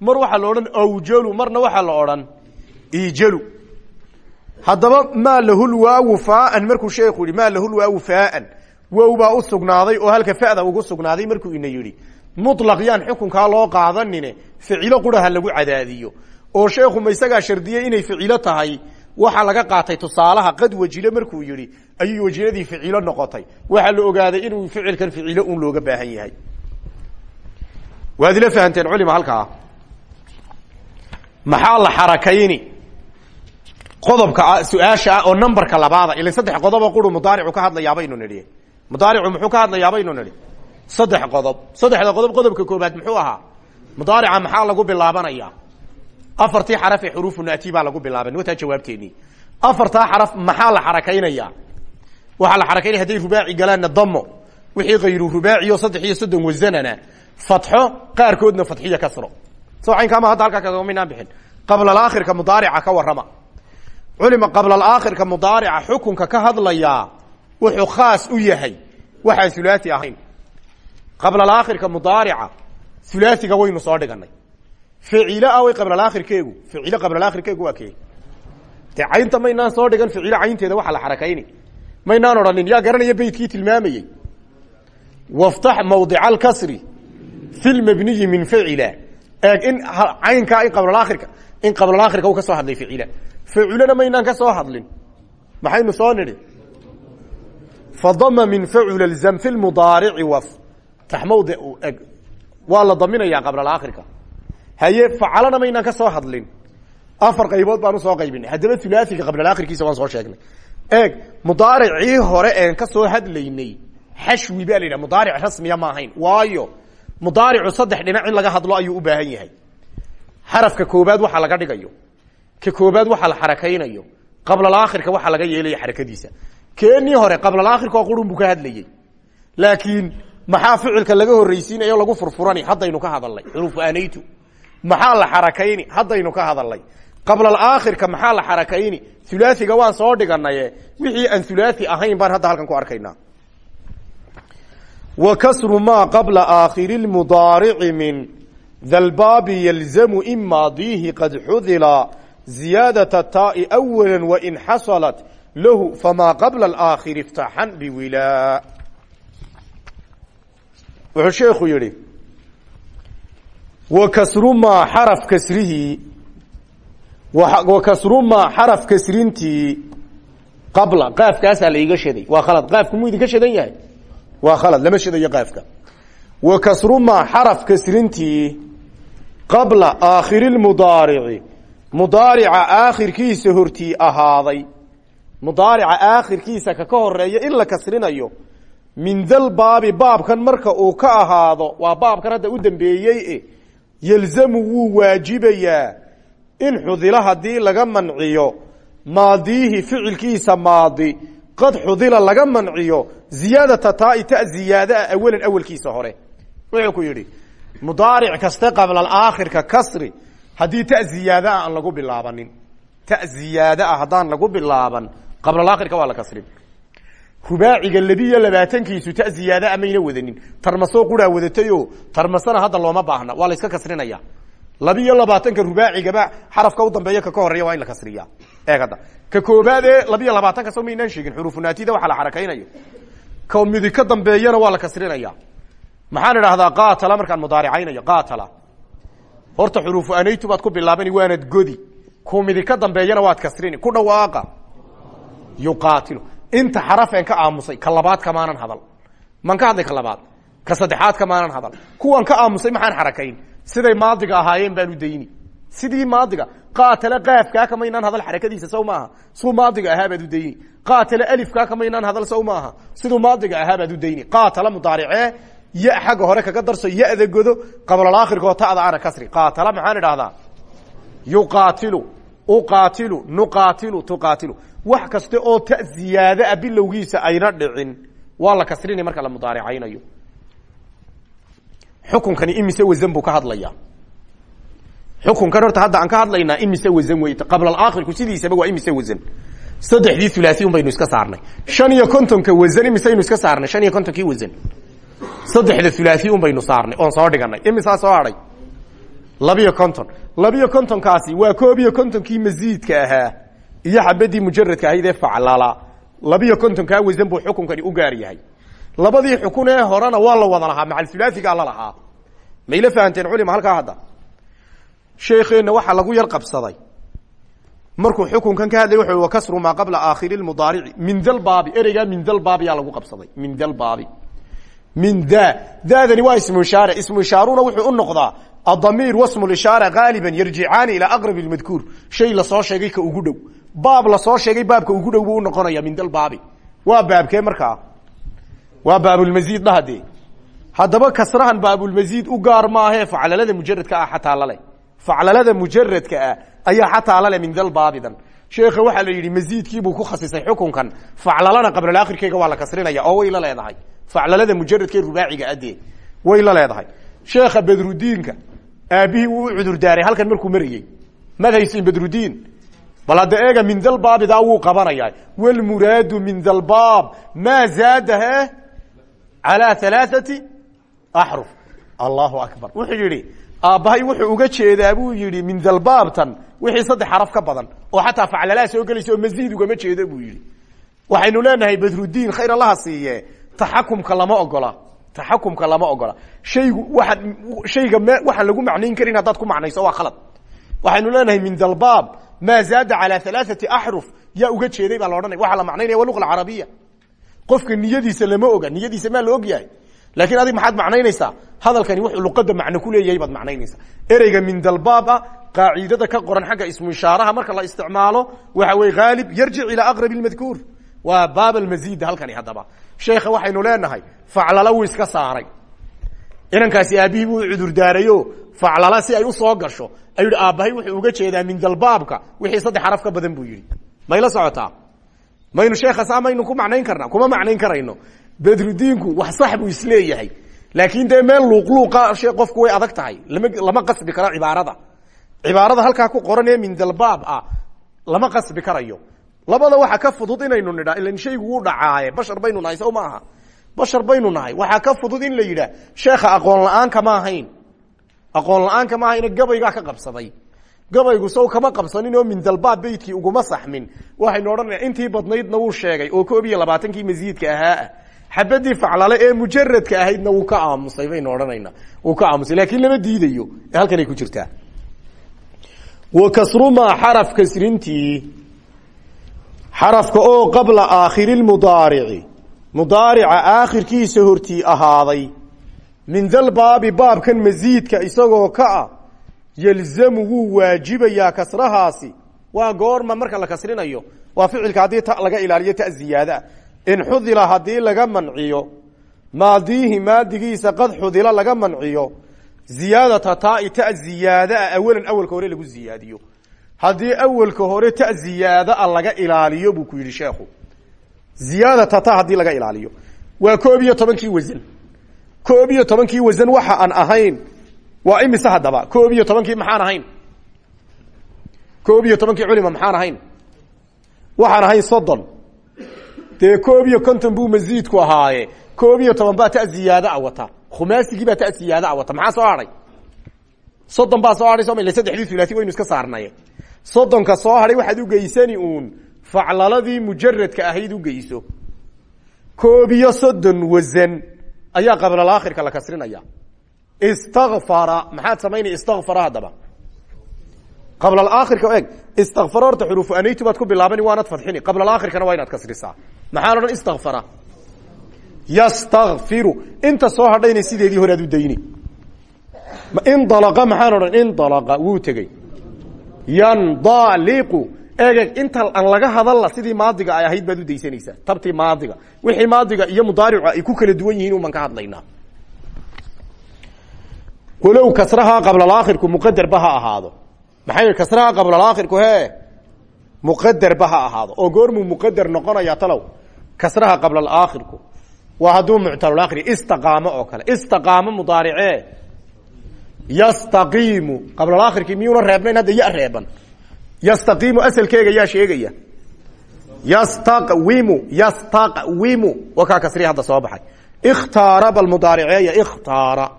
Mar waxaa la odhan awjalu marna waxaa la odhan iijalu. Haddaba maa lahul waawu faaan? Markuu sheekhu yihi maa lahul waawu faaan. Wow baa u sugnaaday oo halka fa'da ugu sugnaaday markuu ina yidhi muطlaq yaan xukunkaa loo qaadanine ficilo qura ha lagu cadaadiyo oo sheekhu ma isagaa shardiyey inay ficilo tahay waxaa laga qaatay tusaalaha qad wajilo markuu yihi ayuu wajiladii ficilo noqotay. Waxaa la ogaaday inuu ficilkan ficilo un looga baahan yahay. Waad ila fahanteen culima halkaa? Maxaa la xarakayni? Qodobka su'aasha ah oo numberka labaada ila saddex qodobo quru mudaaricu ka hadlayaabaynu nidhi. Mudaaricu muxuu ka hadlayaabaynu nidhi? Saddex qodob. Saddexda qodob qodobka koobaad muxuu ahaa? Mudaarica maxaa lagu bilaabanaya afartii xaraf ee xuruufu naati baa lagu bilaaban wataa jawaabteeni. Afartaa xaraf maxaa la xarakaynaya? Waxaa la xarakaynaya hadday rubaaci galaanna damo wixii kayru rubaaciyo saddex iyo soddon wasanana fatxo qaarkoodna fatxiya kasro soo caynkaama hadda halkaa kagamaynaan bixin. Qablalaakhirka mudaarica ka warrama. Culima qablalaakhirka mudaarica xukunka ka hadlayaa wuxuu khaas u yahay. Waxaan hulaati ahayn. Qablalaakhirka mudaarica hulaasiga waynu soo dhiganay ficilo ah way qablalaakhirkeegu ficilo qablalaakhirkeegu waa kee? De caynta maynaan soo dhigan ficilo caynteeda waxa la xarakayni. Maynaan odhanin yaa garanaya beydkii tilmaamayey. Waftax mawdica alkasri fi lmabniyi min facila eeg in caynkaa in qablaakhirka in qablaakhirka u ka soo hadlay ficila. Facilona maynaan ka soo hadlin. Maxaynu soo nidhi? Fadama min facula lzam fi lmudaarici waftax mawdi eg waa la daminayaa qablaakhirka haye facalana maynaan ka soo hadlin afar qaybood baan u soo qaybinay haddaba ulaaiga qablaakhirkiisa waan soo sheegnay eeg mudaaricii hore een ka soo hadlaynay xashwi baa la yidhaha mudaaric ma ahayn waayo mudaaricu saddex dhinac in laga hadlo ayuu u baahan yahay xarafka koobaad waxa laga dhigayo ka koobaad waxa la xarakaynayo qablaakhirka waxa laga yeelaya xarakadiisa keenii hore qablaakhirka oo qurun buu ka laakiin maxaa ficilka laga horreysiinayo lagu furfurani haddaynu ka hadalnay xurufu anaytu maxaa la xarakayni? Haddaynu ka hadalnay. Qablaakhirka maxaa la xarakayni? Ulaaiga waan soo dhiganaye wixii aan ulaai ahayn baan hadda halkan ku arkaynaa. Wa kasru maa qabla aakhiri mudaarici min dalbaabi yalzamu in maadiihi qad xudila ziyaadata taai awala wain xasalat lahu famaa qabla aakhiri iftaxan biwilaa wuxuu sheekhu yihi wa kasrumaa xaraf kasrihii wa kasrumaa xaraf kasrintii qabla qaafkaasaa la iga shaday waa khalad qaafku muu idinka shadan yahay? Waa khalad lama shadayo qaafka. Wa kasrumaa xaraf kasrintii qabla aakhiri lmudaarici mudaarica aakhirkiisa hortii ahaaday. Mudaarica aakhirkiisa ka ka horreeya in la kasrinayo. Min dal baabi baabkan marka uu ka ahaado waa baabkan hadda u dambeeyey yelzamu wuu waajibayaa in xudila haddii laga manciyo maadiihi ficilkiisa maadi qad xudila laga manciyo ziyaadata taai ta ziyaadaa awalan awelkiisa hore. Wuxuu ku yidhi mudaaric kaste qablaalaakhirka kasri haddii ta ziyaadaa aan lagu bilaabanin ta ziyaadaa haddaan lagu bilaaban qablaalaakhirka waa la kasrin rubaaciga labiyo labaatankiisu ta ziyaadaa mayna wadanin? Tarmasoo quraa wadatayoo tarmasana hadda looma baahna. Waa la iska kasrinaya. Labiyo labaatanka rubaacigaba xarafka u dambeeya kaka horreeya waa in la kasriya eeg hadda. Ka koobaad ee labiyo labaatanka soo maynaan sheegin xurufunaatida waxa la xarakaynayo. Ka ka dambeeyana waa la kasrinaya. Maxaan idhaahdaa qaatala markaan mudaaricaynayo qaatala. Horta xurufu anaytu baad ku bilaabani waanad godi. Ku ka dambeeyana waad kasrini. Ku dhawaaqa. Yuqaatilu inta xarafeen ka aamusay ka labaad kamaanan hadal. Man ka hadlay ka labaad ka saddexaad kamaanan hadal. Kuwan ka aamusay maxaan xarakayn? Siday maadiga ahaayeen baanu dayni. Sidii maadiga qaatala qaafkaa kamaynaan hadal xarakadiisa sow maaha. Siduu maadiga ahaa baad u dayni. Qaatala alifkaa kamaynaan hadal sow maaha. Siduu maadiga ahaa baad u dayni. Qaatala mudaaricee ya xagga hore kaga darso ya-da godo qablaalaakhirkoo ta'da ana kasri. Qaatala maxaan idhahdaa yuqaatilu uqaatilu nuqaatilu tuqaatilu. Wax kasta oo ta ziyaadaa bilowgiisa ayna dhicin. Waa la kasrini marka la mudaaricaynayo. Xukunkani imise wasan buu ka hadlaya xukunkan horta hadda aan ka hadlaynaa imise wasan wey qablaalaakhirku sidiisaba waa imise wasan saddexdii ulaai un baynu iska saarnay. Shan iyo kontonka wasan imisaynu iska saarnay shan iyo kontonkii wasan saddexda ulaai un baynu saarnay oon soo dhiganay. Imisaa soo hadhay labiyo konton labiyo kontonkaasi waa koob kontonkii masiidka ahaa iyo xabadii mujaradka ahayd ee faclala. Labiyo kontonkaa wasan buu xukunkani u gaar yahay. Labadii xukun ee horena waa la wada lahaa macalulaaigaa la lahaa. Mayla fahanteen culima halkaa hadda? Sheekeenna waxaa lagu yar qabsaday. Markuu xukunkan ka hadlay wuxu wakasru maa qabla aakhiri mudaarici min dalbaabi ereygaa min dalbaabiyaa lagu qabsaday. Min dalbaabi min da daadani waa ismu ishaare ismu ishaaruna wuxuu u noqdaa adamiir wasmu ishaara gaaliba yarjicaani ilaa aqrab madkuur shay la soo sheegay ka ugu dhow baab la soo sheegay baabka ugu dhow buu unoqonaya min dalbaabi waa baabkee markaa waa baabulmasiid dhahade haddaba kasrahan baabulmasiid u gaar maahe faclalada mujaradka ah xataa lale faclalada mujaradka ah ayaa xataa lale min dalbaabidan sheekha waxaa la yidhi masiidkiibuu ku khasisay xukunkan faclalana qablaakhirkeyga waa la kasrinaya oo way la leedahay faclalada mujaradkee rubaaciga adee way la leedahay sheekha badrudiinka aabihii wuu u cudurdaaray halkan markuu marayey maad haysin badrudiin bal hadda eega min dalbaabidaa wuu qabanayaa. Wlmuraadu min dalbaab maa zaada he? Calaa alaaثati axruf. Allahu akbar. Wuxuu yidhi aabbahay wuxuu uga jeedaa buu yidhi min dalbaabtan wixii saddex xaraf ka badan oo xataa faclalaa soo gelaysa oo masiid ugama jeedo buu yidhi. Waxaynu leenahay badrudiin khayr allaha siiye taxakumka lama ogola taxakumka lama ogola. Shaygu waa shayga m waxaan lagu macnayn karin haddaad ku macnayso waa khalad. Waxaynu leenahay min dalbaab maa zaada calaa alaaثati axruf yaa uga jeeday baa la odhanaya. Waxaa la macnaynaya waa luqa alcarabiya qofka niyadiisa lama oga niyadiisa maa la og yahay laakiin adig maxaad macnaynaysaa? Hadalkani wuxuu luqada macno ku leeyahay baad macnaynaysaa. Ereyga min dalbaab ah qaacidada ka qoran xagga ismu ishaaraha marka la isticmaalo waxa weye haalib yarjic ilaa aqrab اmadkuur waa baab almazid halkani haddaba sheekha waxaynu leenahay faclala wuu iska saaray. Inankaasi aabihii buu cudurdaarayo faclala si ay u soo gasho ayuu yihi wuxuu uga jeedaa min dalbaabka wixii saddex xaraf ka badan buu yidhi. Mayla socotaa maynu sheekha saa maynu ku macnayn karna kuma macnayn karayno. Bedrudiinku wax sax is leeyahay laakiin dee meel luuqluuqa she qofku way adag tahay. Lama lama qasbi karo cibaarada. Cibaarada halkaa ku qoran ee min dalbaab ah lama qasbi karayo labada waxa ka fudud inaynu nidhaa ilan shaygu wuu dhacaaye. Bashar baynu nahay sow ma aha. Bashar baynu nahay. Waxaa ka fudud in la yidhaah sheekha aqoon la'aan kama ahayn. Aqoon la'aan kama ahayne gabaygaa ka qabsaday. Gabaygu sow kama qabsanin oo min dalbaab beytkii uguma saxmin. Waxaynu odhanaya intii badnaydna wuu sheegay oo koob iyo labaatankii masiidka ahaa. Xabadii faclale ee mujaradka ahaydna wuu ka aamusay baynu odhanayna wuu ka aamusay laakiin lama diidayo. Halkanay ku jirtaa. Wa kasrumaa xaraf kasrintii xarafka oo qabla aakhiri lmudaarici mudaarica aakhirkiisa hortii ahaaday. Min dalbaabi baabkan masiidka isagoo ka ah yelzamu wuu waajibayaa kasrahaasi. Waa goorma marka la kasrinayo waa ficilka haddii ta laga ilaaliyo ta ziyaadaa in xudila haddii laga manciyo maadiihi maadigiisa qad xudila laga manciyo ziyaadata taai ta ziyaadaa awalan awalka hore lagu ziyaadiyo haddii awalka hore ta ziyaadaa laga ilaaliyo buu ku yidhi sheekhu. Ziyaadata ta haddii laga ilaaliyo. Waa koob iyo tobankii wasan koob iyo tobankii wasan waxa aan ahayn waa imise haddaba? Koob iyo tobankii maxaan ahayn? Koob iyo culima maxaan ahayn? Waxaan ahayn soddon. Dee koob iyo konton buu masiidku ahaaye. Koob iyo toban baa ta ziyaadaa wata. Khumaasigii baa ta ziyaadaa wata. Maxaa soo hadhay soddon baa soo hadhay soo ma saddexdii thulaati waynu iska saarnay soddonka soo hadhay waxaad ugeysani uun. Faclaladii mujaradka ahayd ugeyso koob iyo soddon wasan ayaa qablalakhirka la kasrinaya. Istakfara maxaad samaynaya istakfara haddaba? Qablalakhirka eg istakfara horta xuruufu anaytu baad ku bilaabani waanad fadxini. Qablalakhirkana waa inaad kasrisaa. Maxaa odhan? Istakfara yastakfiru inta soo hadhayna sideedii hore aad u dayni. Indalaqa maxaan odhan? Indalaqa. Wuu tegey yandaliqu. Egeg inta aan laga hadalla sidii maadiga ay ahayd baad u daysanaysaa. Tabtii maadiga. Wixii maadiga iyo mudaaricu ay ku kala duwan yihiin uman ka hadlaynaa walow kasrahaa qablalakhirku muqadarba ha ahaado. Maxay kasraha qablalakhirku he? Muqadarba ha ahaado. Oo goormuu muqadar noqonaya talow? Kasraha qablalakhirku waa hadduu muctalaakhir istaqaamo oo kale. Istaqaamo mudaarice yastaqiimu qablalakhirkii miyuuna reebnayn? Hadda ya reeban. Yastaqiimu asalkeega yaa sheegaya. Yastawimu yastawimu waa kaa kasriya hadda soo baxay. Ikhtaara bal mudaariceeya ikhtaara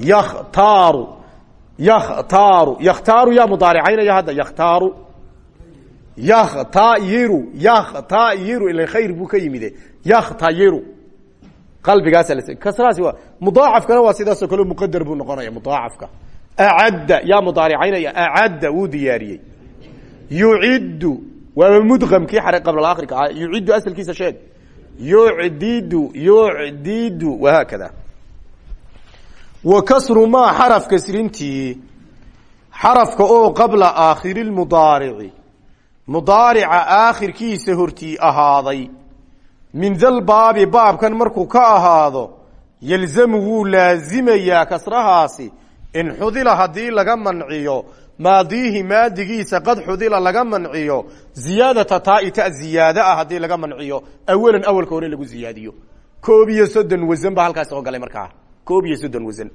yakhtaaru. Yakhtaaru. Yakhtaaru yaa mudaaricaynaya hadda yakhtaaru. Yakhtayiru yakhtayiru ila khayr buu ka yakhtayiru waa mudaacafkana waa sidaasoo kale muqadar buu noqonaya mudaacafka. Acadda yaa mudaaricaynaya acadda wuu diyaariyey. Yuciddu waaba mudqamkii xare qablaakhirka ah yuciddu asalkiisa sheeg. Yucdidu yucdidu wahaakada wa kasru maa xaraf kasrintii xarafka oo qabla aakhiri lmudaarici mudaarica aakhirkiisa hortii ahaaday min dalbaabi baabkan markuu ka ahaado yelzamu wuu laazimayaa kasrahaasi in xudila haddii laga manciyo maadiihi maadigiisa qad xudila laga manciyo ziyaadata taai ta ziyaada ah haddii laga manciyo awalan awalka hore lagu ziyaadiyo. Koob iyo soddon wasan baa halkaas soo galay markaa. Koob iyo soddon wasan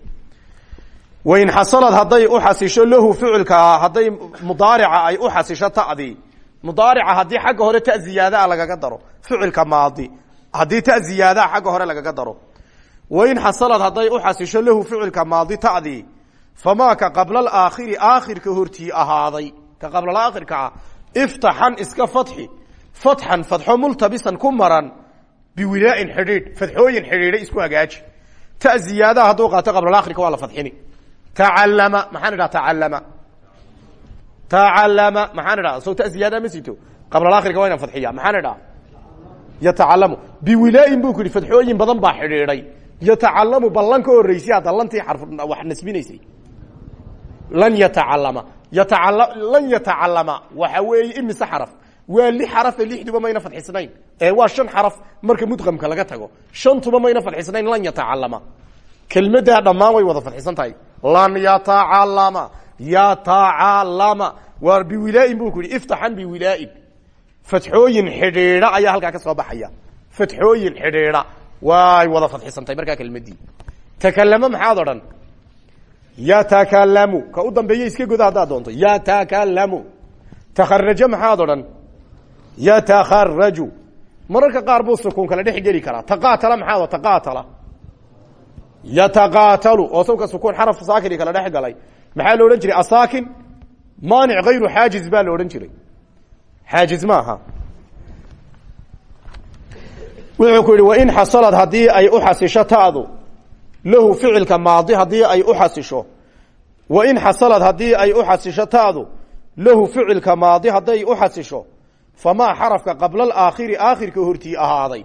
wain xasalad hadday u xasisho lahu ficilkaa hadday mudaarica ay u xasisho ta'dii mudaarica haddii xagga hore ta ziyaadaa lagaga daro ficilka maadi haddii ta ziyaadaa xagga hore lagaga daro. Wain xasalad hadday u xasisho lahu ficilka maadi ta'dii famaa ka qabla alaakhiri aakhirka hortii ahaaday ka qablalaakhirka ah iftaxan iska fatxi fatxan fadxo multabisan ku maran biwilaain xidhiidh fadxooyin xidhiidha isku hagaaji. Ta ziyaadaha hadduu qaato qablalaakhirka waa la fadxini tacallama maxaan idhaha tacallama tacallama maxaan idhaha so ta ziyaada ma sito qablalaakhirka waa inaan fadxiya maxaan idhaha yatacalamu biwilaain buu ku yidhi fadxooyin badan baa xidhiidhay yatacalamu ballan ka horreysay hadda lantii wax nasbinaysay lan yatacalama yataala lan yatacalama waxa weeye imise xaraf waa li xarafe lixduba mayna fadxisnayn ee waa shan xaraf marka mudqamka laga tago shantuba mayna fadxisnayn lan yatacalama kelmaddaa dhammaan way wada fadxisan tahay lan yatacalama waa biwilaain buu ku yihi iftaxan biwilaain. Fatxooyin xidhiidha ayaa halkaa ka soo baxaya. Fatxooyin xidhiidha. Way wada fadxisantay markaa kelmadii takalamo maxaad odhan? Yatakalamu ka u dambeeye iska goda haddaad doonto. Yatakalamu takharajo maxaad odhan? Yatakharaju mararka qaar buu sukuun kala dhex geli karaa. Taqaatala maxaad taqaatala. Yataqaatalu oo sawka sukuun xaraf kala dhex galay maxaa la odhan jiray? Asaakin? Maanic hayru xaajiz baa la odhan jiray. Xaajiz maaha wuxuu ku yihi wain xasalad haddii ay u xasisho ta'du lahu ficilka maadi haddii ay u xasisho. Wain xasalad haddii ay u xasisho ta'du lahu ficilka maadi hadday u xasisho. Famaa xarafka qabla alaakhiri aakhirka hortii ahaaday.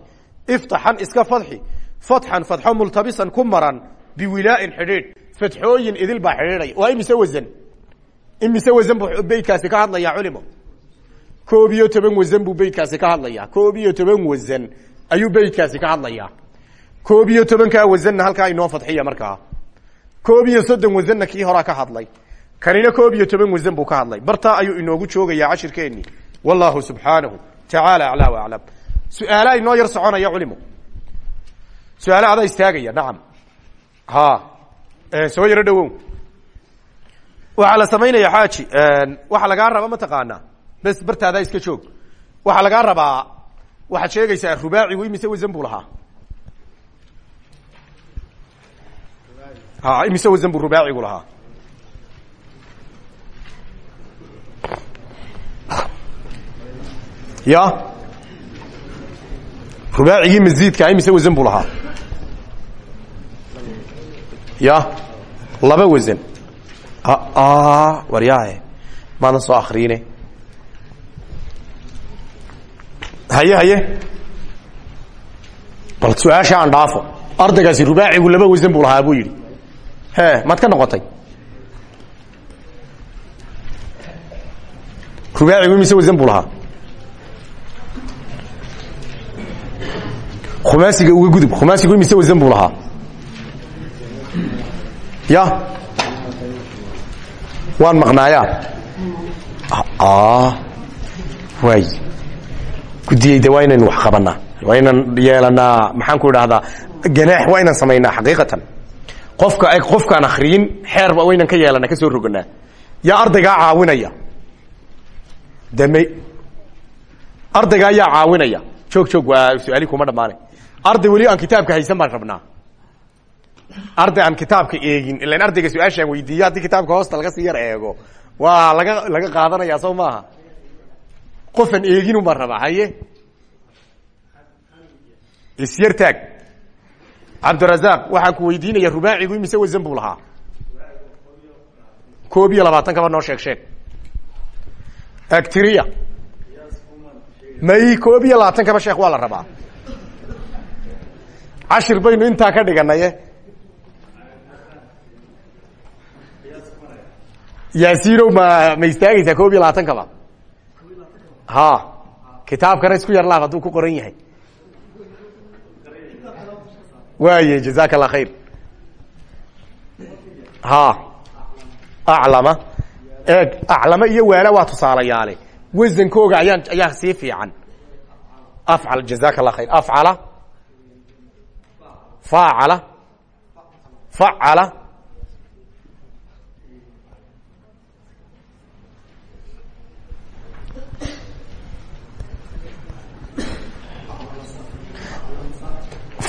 Iftaxan iska fadxi fatxan fadxo multabisan ku maran biwilaain xidhiidh fatxooyin idil baa xidhiidhay. Waa imise wasan imise wasan buu beydkaasi ka hadlayaa culimo koob iyo toban wasan buu beydkaasi ka hadlayaa. Koob iyo toban wasan ayuu beydkaasi ka hadlayaa. Koob iyo tobankaa wasanna halkaa inoo fadxiya markaa. Koob iyo soddon wasanna kii horaa ka hadlay. Kanina koob iyo toban wasan buu ka hadlay. Bartaa ayuu inoogu joogayaa cashirkeeni wallahu subxaanahu tacaala aclaa wa aclam. Su'aalaha inoo yar soconaya culimo su'aala adaa istaagaya nacam. Ha soo yaro dhawow waxaa la samaynaya xaaji waxaa lagaa raba mataqaanaa bes bartaadaa iska joog. Waxaa lagaa rabaa waxaad sheegaysaa rubaacigu imise wasan buu lahaa? Ha imise wasan buu rubaacigu lahaa? Ya? Rubaacigii masjidka imise wasan buu lahaa ya laba wasan waryahe maadan soo akriine haye haye. Bal su'aasha aan dhaafo ardaygaasi rubaacigu laba wasan buu lahaa buu yidhi. He maad ka noqotay? Rubaacigu imise wasan buu lahaa khumaasiga uga gudub. Khumaasigu imise wasan buu lahaa ya. Waan maqnaayaa waay gudiyeyda waa inaynu wax qabanaa waa inaan yeelanaa maxaan ku idhaahdaa? Ganaax waa inaan samaynaa xaqiiqatan. Qofka qofkaan akriyin xeerba waynan ka yeelanaa ka soo roganaa. Yaa ardaygaa caawinaya. Dame ardaygaa yaa caawinaya. Joog joog. Waa su'aali kuma dhamaanay arday weli aan kitaabka haysan baan rabnaa arday aan kitaabka eegin ilan ardayga su'aashaan weydiiyo haddii kitaabka hoosta laga sii yar eego. Waa laga laga qaadanaya soo maaha? Qofaan eegin baan rabaa haye? Isyar taag. Cabdirazaaq waxaan ku weydiinaya rubaacigu imise wasan buu lahaa? Koob iyo labaatan kaba noo sheeg sheeg. Actria may koob iyo labaatan kaba sheekh waa la rabaa. Cashir baynu intaa ka dhiganaye yaasiinow ma ma istaagaysaa koob iyo labaatan kaba ha kitaabkana isku yar laaf hadduu ku qoran yahay. Waaye jazak allah khayr. Ha aclama. Eeg aclama iyo waala waa tusaalayaale. Wasankooga ayaan ayaa sii fiican. Afcal jazak allah khayr. Afcala? Faacala? Facala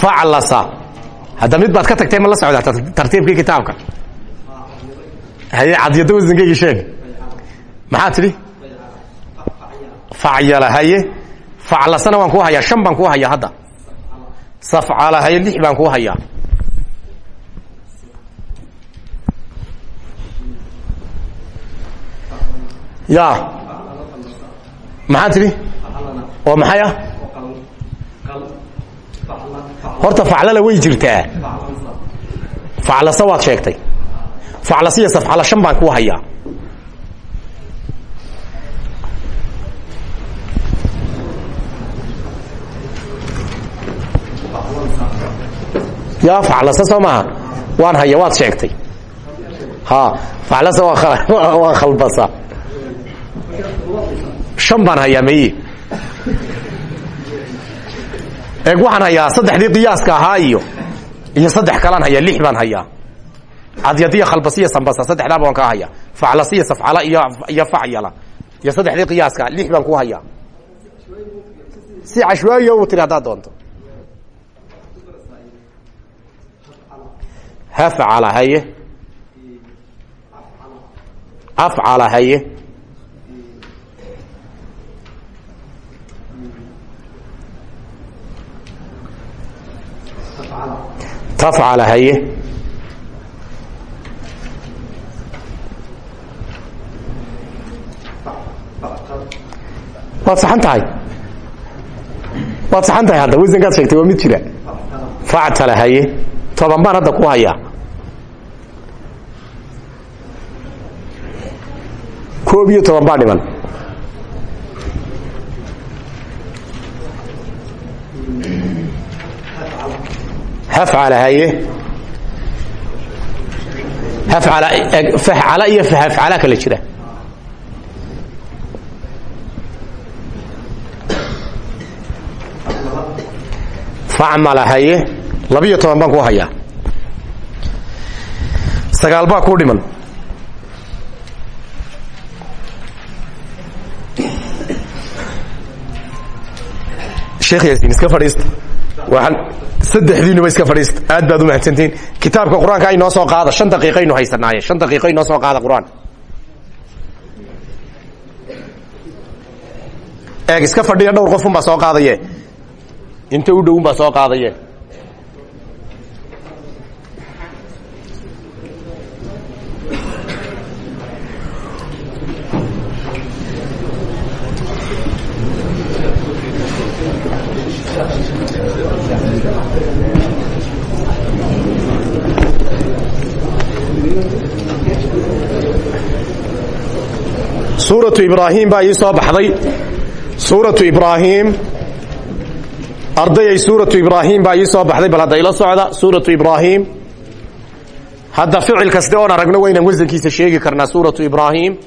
faclasa hadda mid baad ka tagtay ma la socdaa tartiibkii kitaabka haye cadyado wasankeygi sheeg maxaa tidhi facyala haye faclasana waan kuu hayaa shan baan kuu hayaa hadda safcala haye lix baan kuu hayaa ya maxaa tidhi oo maxay ah horta faclala way jirtaa. Faclasa waad sheegtay. Faclasiya safcala shan baan kuu hayaa ya faclasa soo maaha? Waan haya waad sheegtay. Ha faclasa waa khalbasa. Shan baan hayaa maye eeg waxaan hayaa saddexdii qiyaaska ahaa iyo iyo saddex kalaan hayaa lix baan hayaa. Cadyadiya khalbasiya sambasa saddexdaaba waan kaa hayaa. Faclasiya safcala iyo iyo facyala. Iyo saddexdii qiyaaska lix baan ku hayaa. Si cashwaayo u tiri doonto. Hafcala haye afcala haye tafcala haye waad saxan tahay waad saxan tahay hadda wasankaad sheegtay waa mid jira factala haye toban baan hadda ku hayaa koob iyo toban baa dhiman hafcala hafcala iyo fahafcala kala jira. Facmala haye labiyo toban baan ku hayaa. Sagaal baa kuu dhiman. Sheekh yaasiin iska fadhiista saddexdiinuba iska fadhiista aad baad u mahadsantihiin kitaabka qur'aanka ay noo soo qaada. Shan daqiiqaynu haysanaaye. Shan daqiiqo inoo soo qaada qur'aan. Iska fadhiya dhowr qofun baa soo qaadaye. Inta u dhowun baa soo qaadaye suuratu ibraahim baa ii soo baxday. Suuratu ibraahim. Ardayay suuratu ibraahim baa ii baxday bal hadda ila socda. Suuratu ibraahim. Hadda ficil kaste oon aragno waynan wasankiisa sheegi karnaa suuratu ibraahim.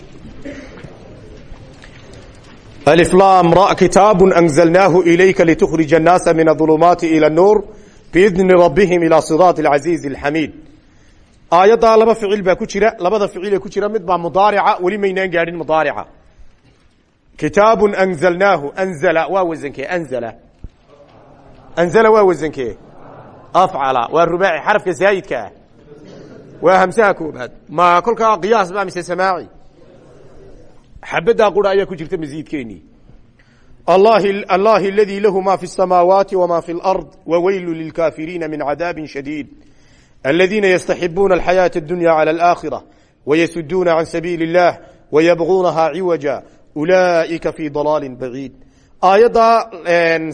Lam r kitaabu anzalnaahu ilayka litukhrija annaasa min aulumaati ila nuur biidni rabbihim ila siraati اlcaziizi اlxamiid aayaddaa laba ficil baa ku jira labada ficil ee ku jira mid baa mudaarica weli maynaan gaadhin mudaarica kitaabun anzalnaahu anzala waa wasankee anzala anzala waa wasankee afcala waa rubaaci xarafka zaayidka ah waa hamsaha koobaad ma kolkaa qiyaas ba mise samaaci xabaddaa qura ayaa ku jirta masiidkeenii allahi allahi aladii lahu ma fi الsamaawaati wma fi اlأrض waweylu lilkaafiriina min cadaabi shadiid الذين يستحبون الحياة الدنيا على الآخرة ويسدون عن سبيل الله ويبغونها عوجا أولئك في ضلال بعيد aayadda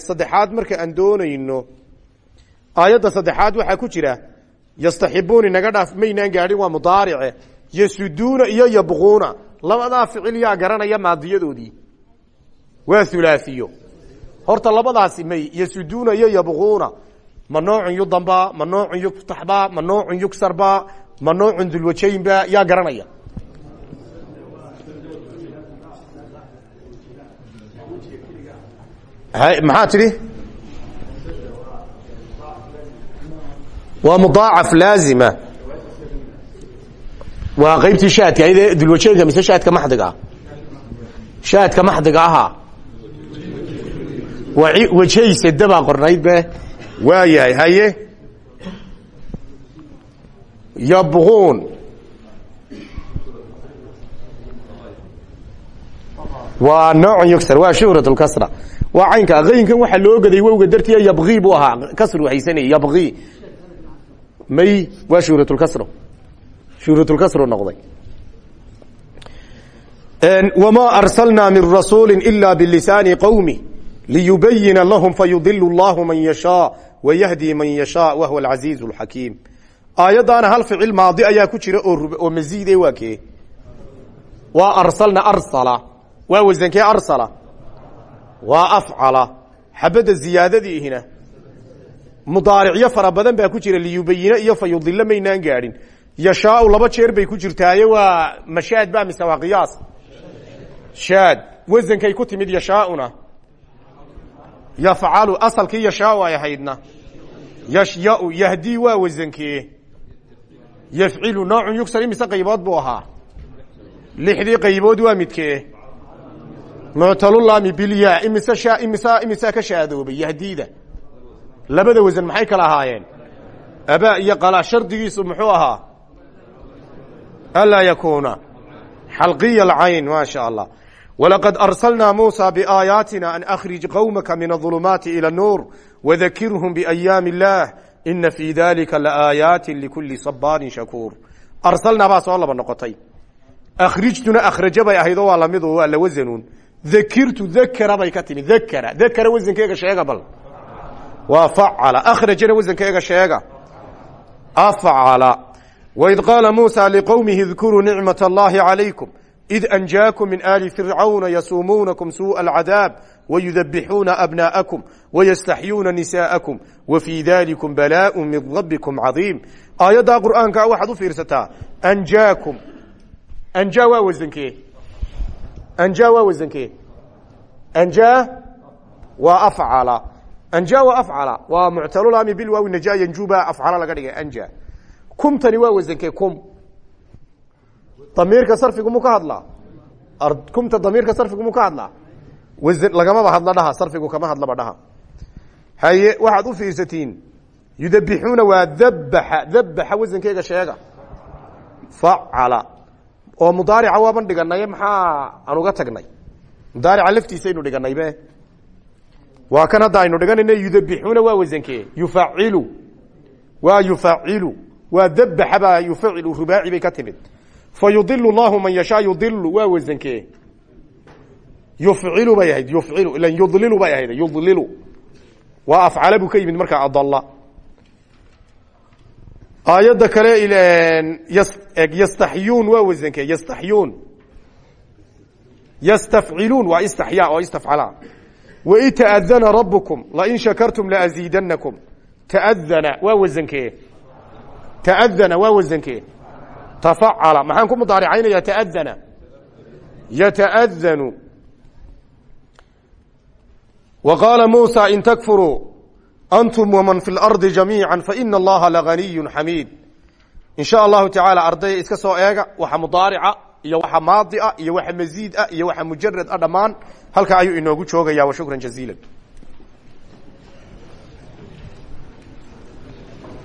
saddexaad marka aan doonayno aayadda saddexaad waxaa ku jira yastaxibuun inaga dhaaf maynaan gaadhin waa mudaarice yasuduuna iyo yabquuna labadaa ficil yaa garanaya maadiyadoodii waa hulaahiyo horta labadaasi may yasuduuna iyo yabquuna ma noocun yudamba ma noocun yuftaxba ma noocun yugsarba ma noocun dulwajaynba yaa garanaya. Maxaa tidhi? Waa mudaacaf laazima. Waa qaybtii shaadka ayade dulwajaynka mise shaadka maxdiga? Shaadka maxdiga ahaa. Wajhaysada baa qornayd be waa yahay haye? Yabquun waa nooc yugsar waa shuhrat lkasra waa caynka qaynkan waxaa loo gaday wowga dartiya yabqii buu ahaa. Kasru haysanay yabqii may waa shuhratlkasro shuhratlkasro noqday. Wma arslna min rasuuli ila bilisaani qowmi liyubayina lahum fayudil llahu man yashaa wayahdi man yashaa wahwa alcaziiz alxakiim aayaddaana hal ficil maadi ayaa ku jira oo maziide waa kee waa arsalna arsala waa wasankee arsala waa afcala xabadda ziyaadadiihina mudaaricyo fara badan baa ku jira liyubayine iyo fayudilo maynaan gaadhin yashaau laba jeer bay ku jirtaaye waa mashaad ba mise waa qiyaas shaad wasankay ku timid yashaauna yafcalu asalkii yashaau ay ahaydna yashya yahdii waa wasankee yafcilu noocun yugsar imise qaybood buu ahaa lixdii qaybood waa midkee muctalulaami bilya imise ha imise imisaa ka shaadoobay yahdiida labada wasan maxay kala ahaayeen abaa iyo qala shardigiisu muxuu ahaa anlaa yakuuna xalqiya alcayn ma sha allah. Walaqad arsalnaa muusa biaayaatina an akhrij qowmaka min aulumaati ilى nuur wadakirhum biأyaami اllah ina fii dalika laaayaati likuli sabaarin shakuur arsalnaa baa soo laba noqotay akhrijtuna akhraja bay ahayd oo waa lamidu waa la wasanuun dakirtu dakara bay ka timi dakara dakara wasankeega sheega bal waa facala akhrajana wasankeega sheega afcala waid qaala muusa liqowmihi dkuruu nicmat allahi calaykum id anjaakum min aali fircawna yasuumuunakum suuءa alcadaab wayudabixuuna abnaa'akum wayastaxyuuna nisaa'akum wa fii dalikum balaaءu min rabbikum cadiim aayaddaa qur'aankaa waxaad u fiirsataa anjaakum anjaa waa wasankee anjaa waa wasankee anjaa waa afcala anjaa waa afcala waa muctalulami bilwaawi najaa yanjuba afcala laga dhigay anja kumtani waa wasankee kum wasan lagamaba hadla dhaha sarfigu kama hadlaba dhaha. Haye waxaad u fiirsatiin yudabixuuna waa dabaxa dabaxa wasankeega sheega. Facala. Oo mudaarica waaban dhiganaye maxaa aan tagnay? Mudaarica laftiisaynu dhiganaybe waa kan hadda aynu dhiganayna yudabixuuna waa wasankee yufacilu. Waa yufacilu. Waa dabaxa baa yufacilu rubaaci bay ka timid. Fa yudilu llahu man yashaa yudilu waa wasankee yufcilu bay ahayd yufcilu ilan yudlilu bay ahayd yudlilu waa afcala buu ka yimid markaa adalla aayadda kale yastaxyuun waa wasankee yastaxyuun yastafciluun waa istaxyaa oo istafcala waid taadana rabukum lain shakartum laaziidanakum taadana waa wasankee taadana waa wasankee tafacala maxaan ku mudaaricaynaya taadana yataadanu wa qaala muusa in takfuruu antum waman fi lardi jamiica faina allaha laganiyu xamiid in sha allahu tacaala ardaya iska soo eega waxa mudaarica iyo waxa maadi ah iyo waxa masiid ah iyo waxa mujarad ah dhammaan halka ayuu inoogu joogaya wa shukran jaziila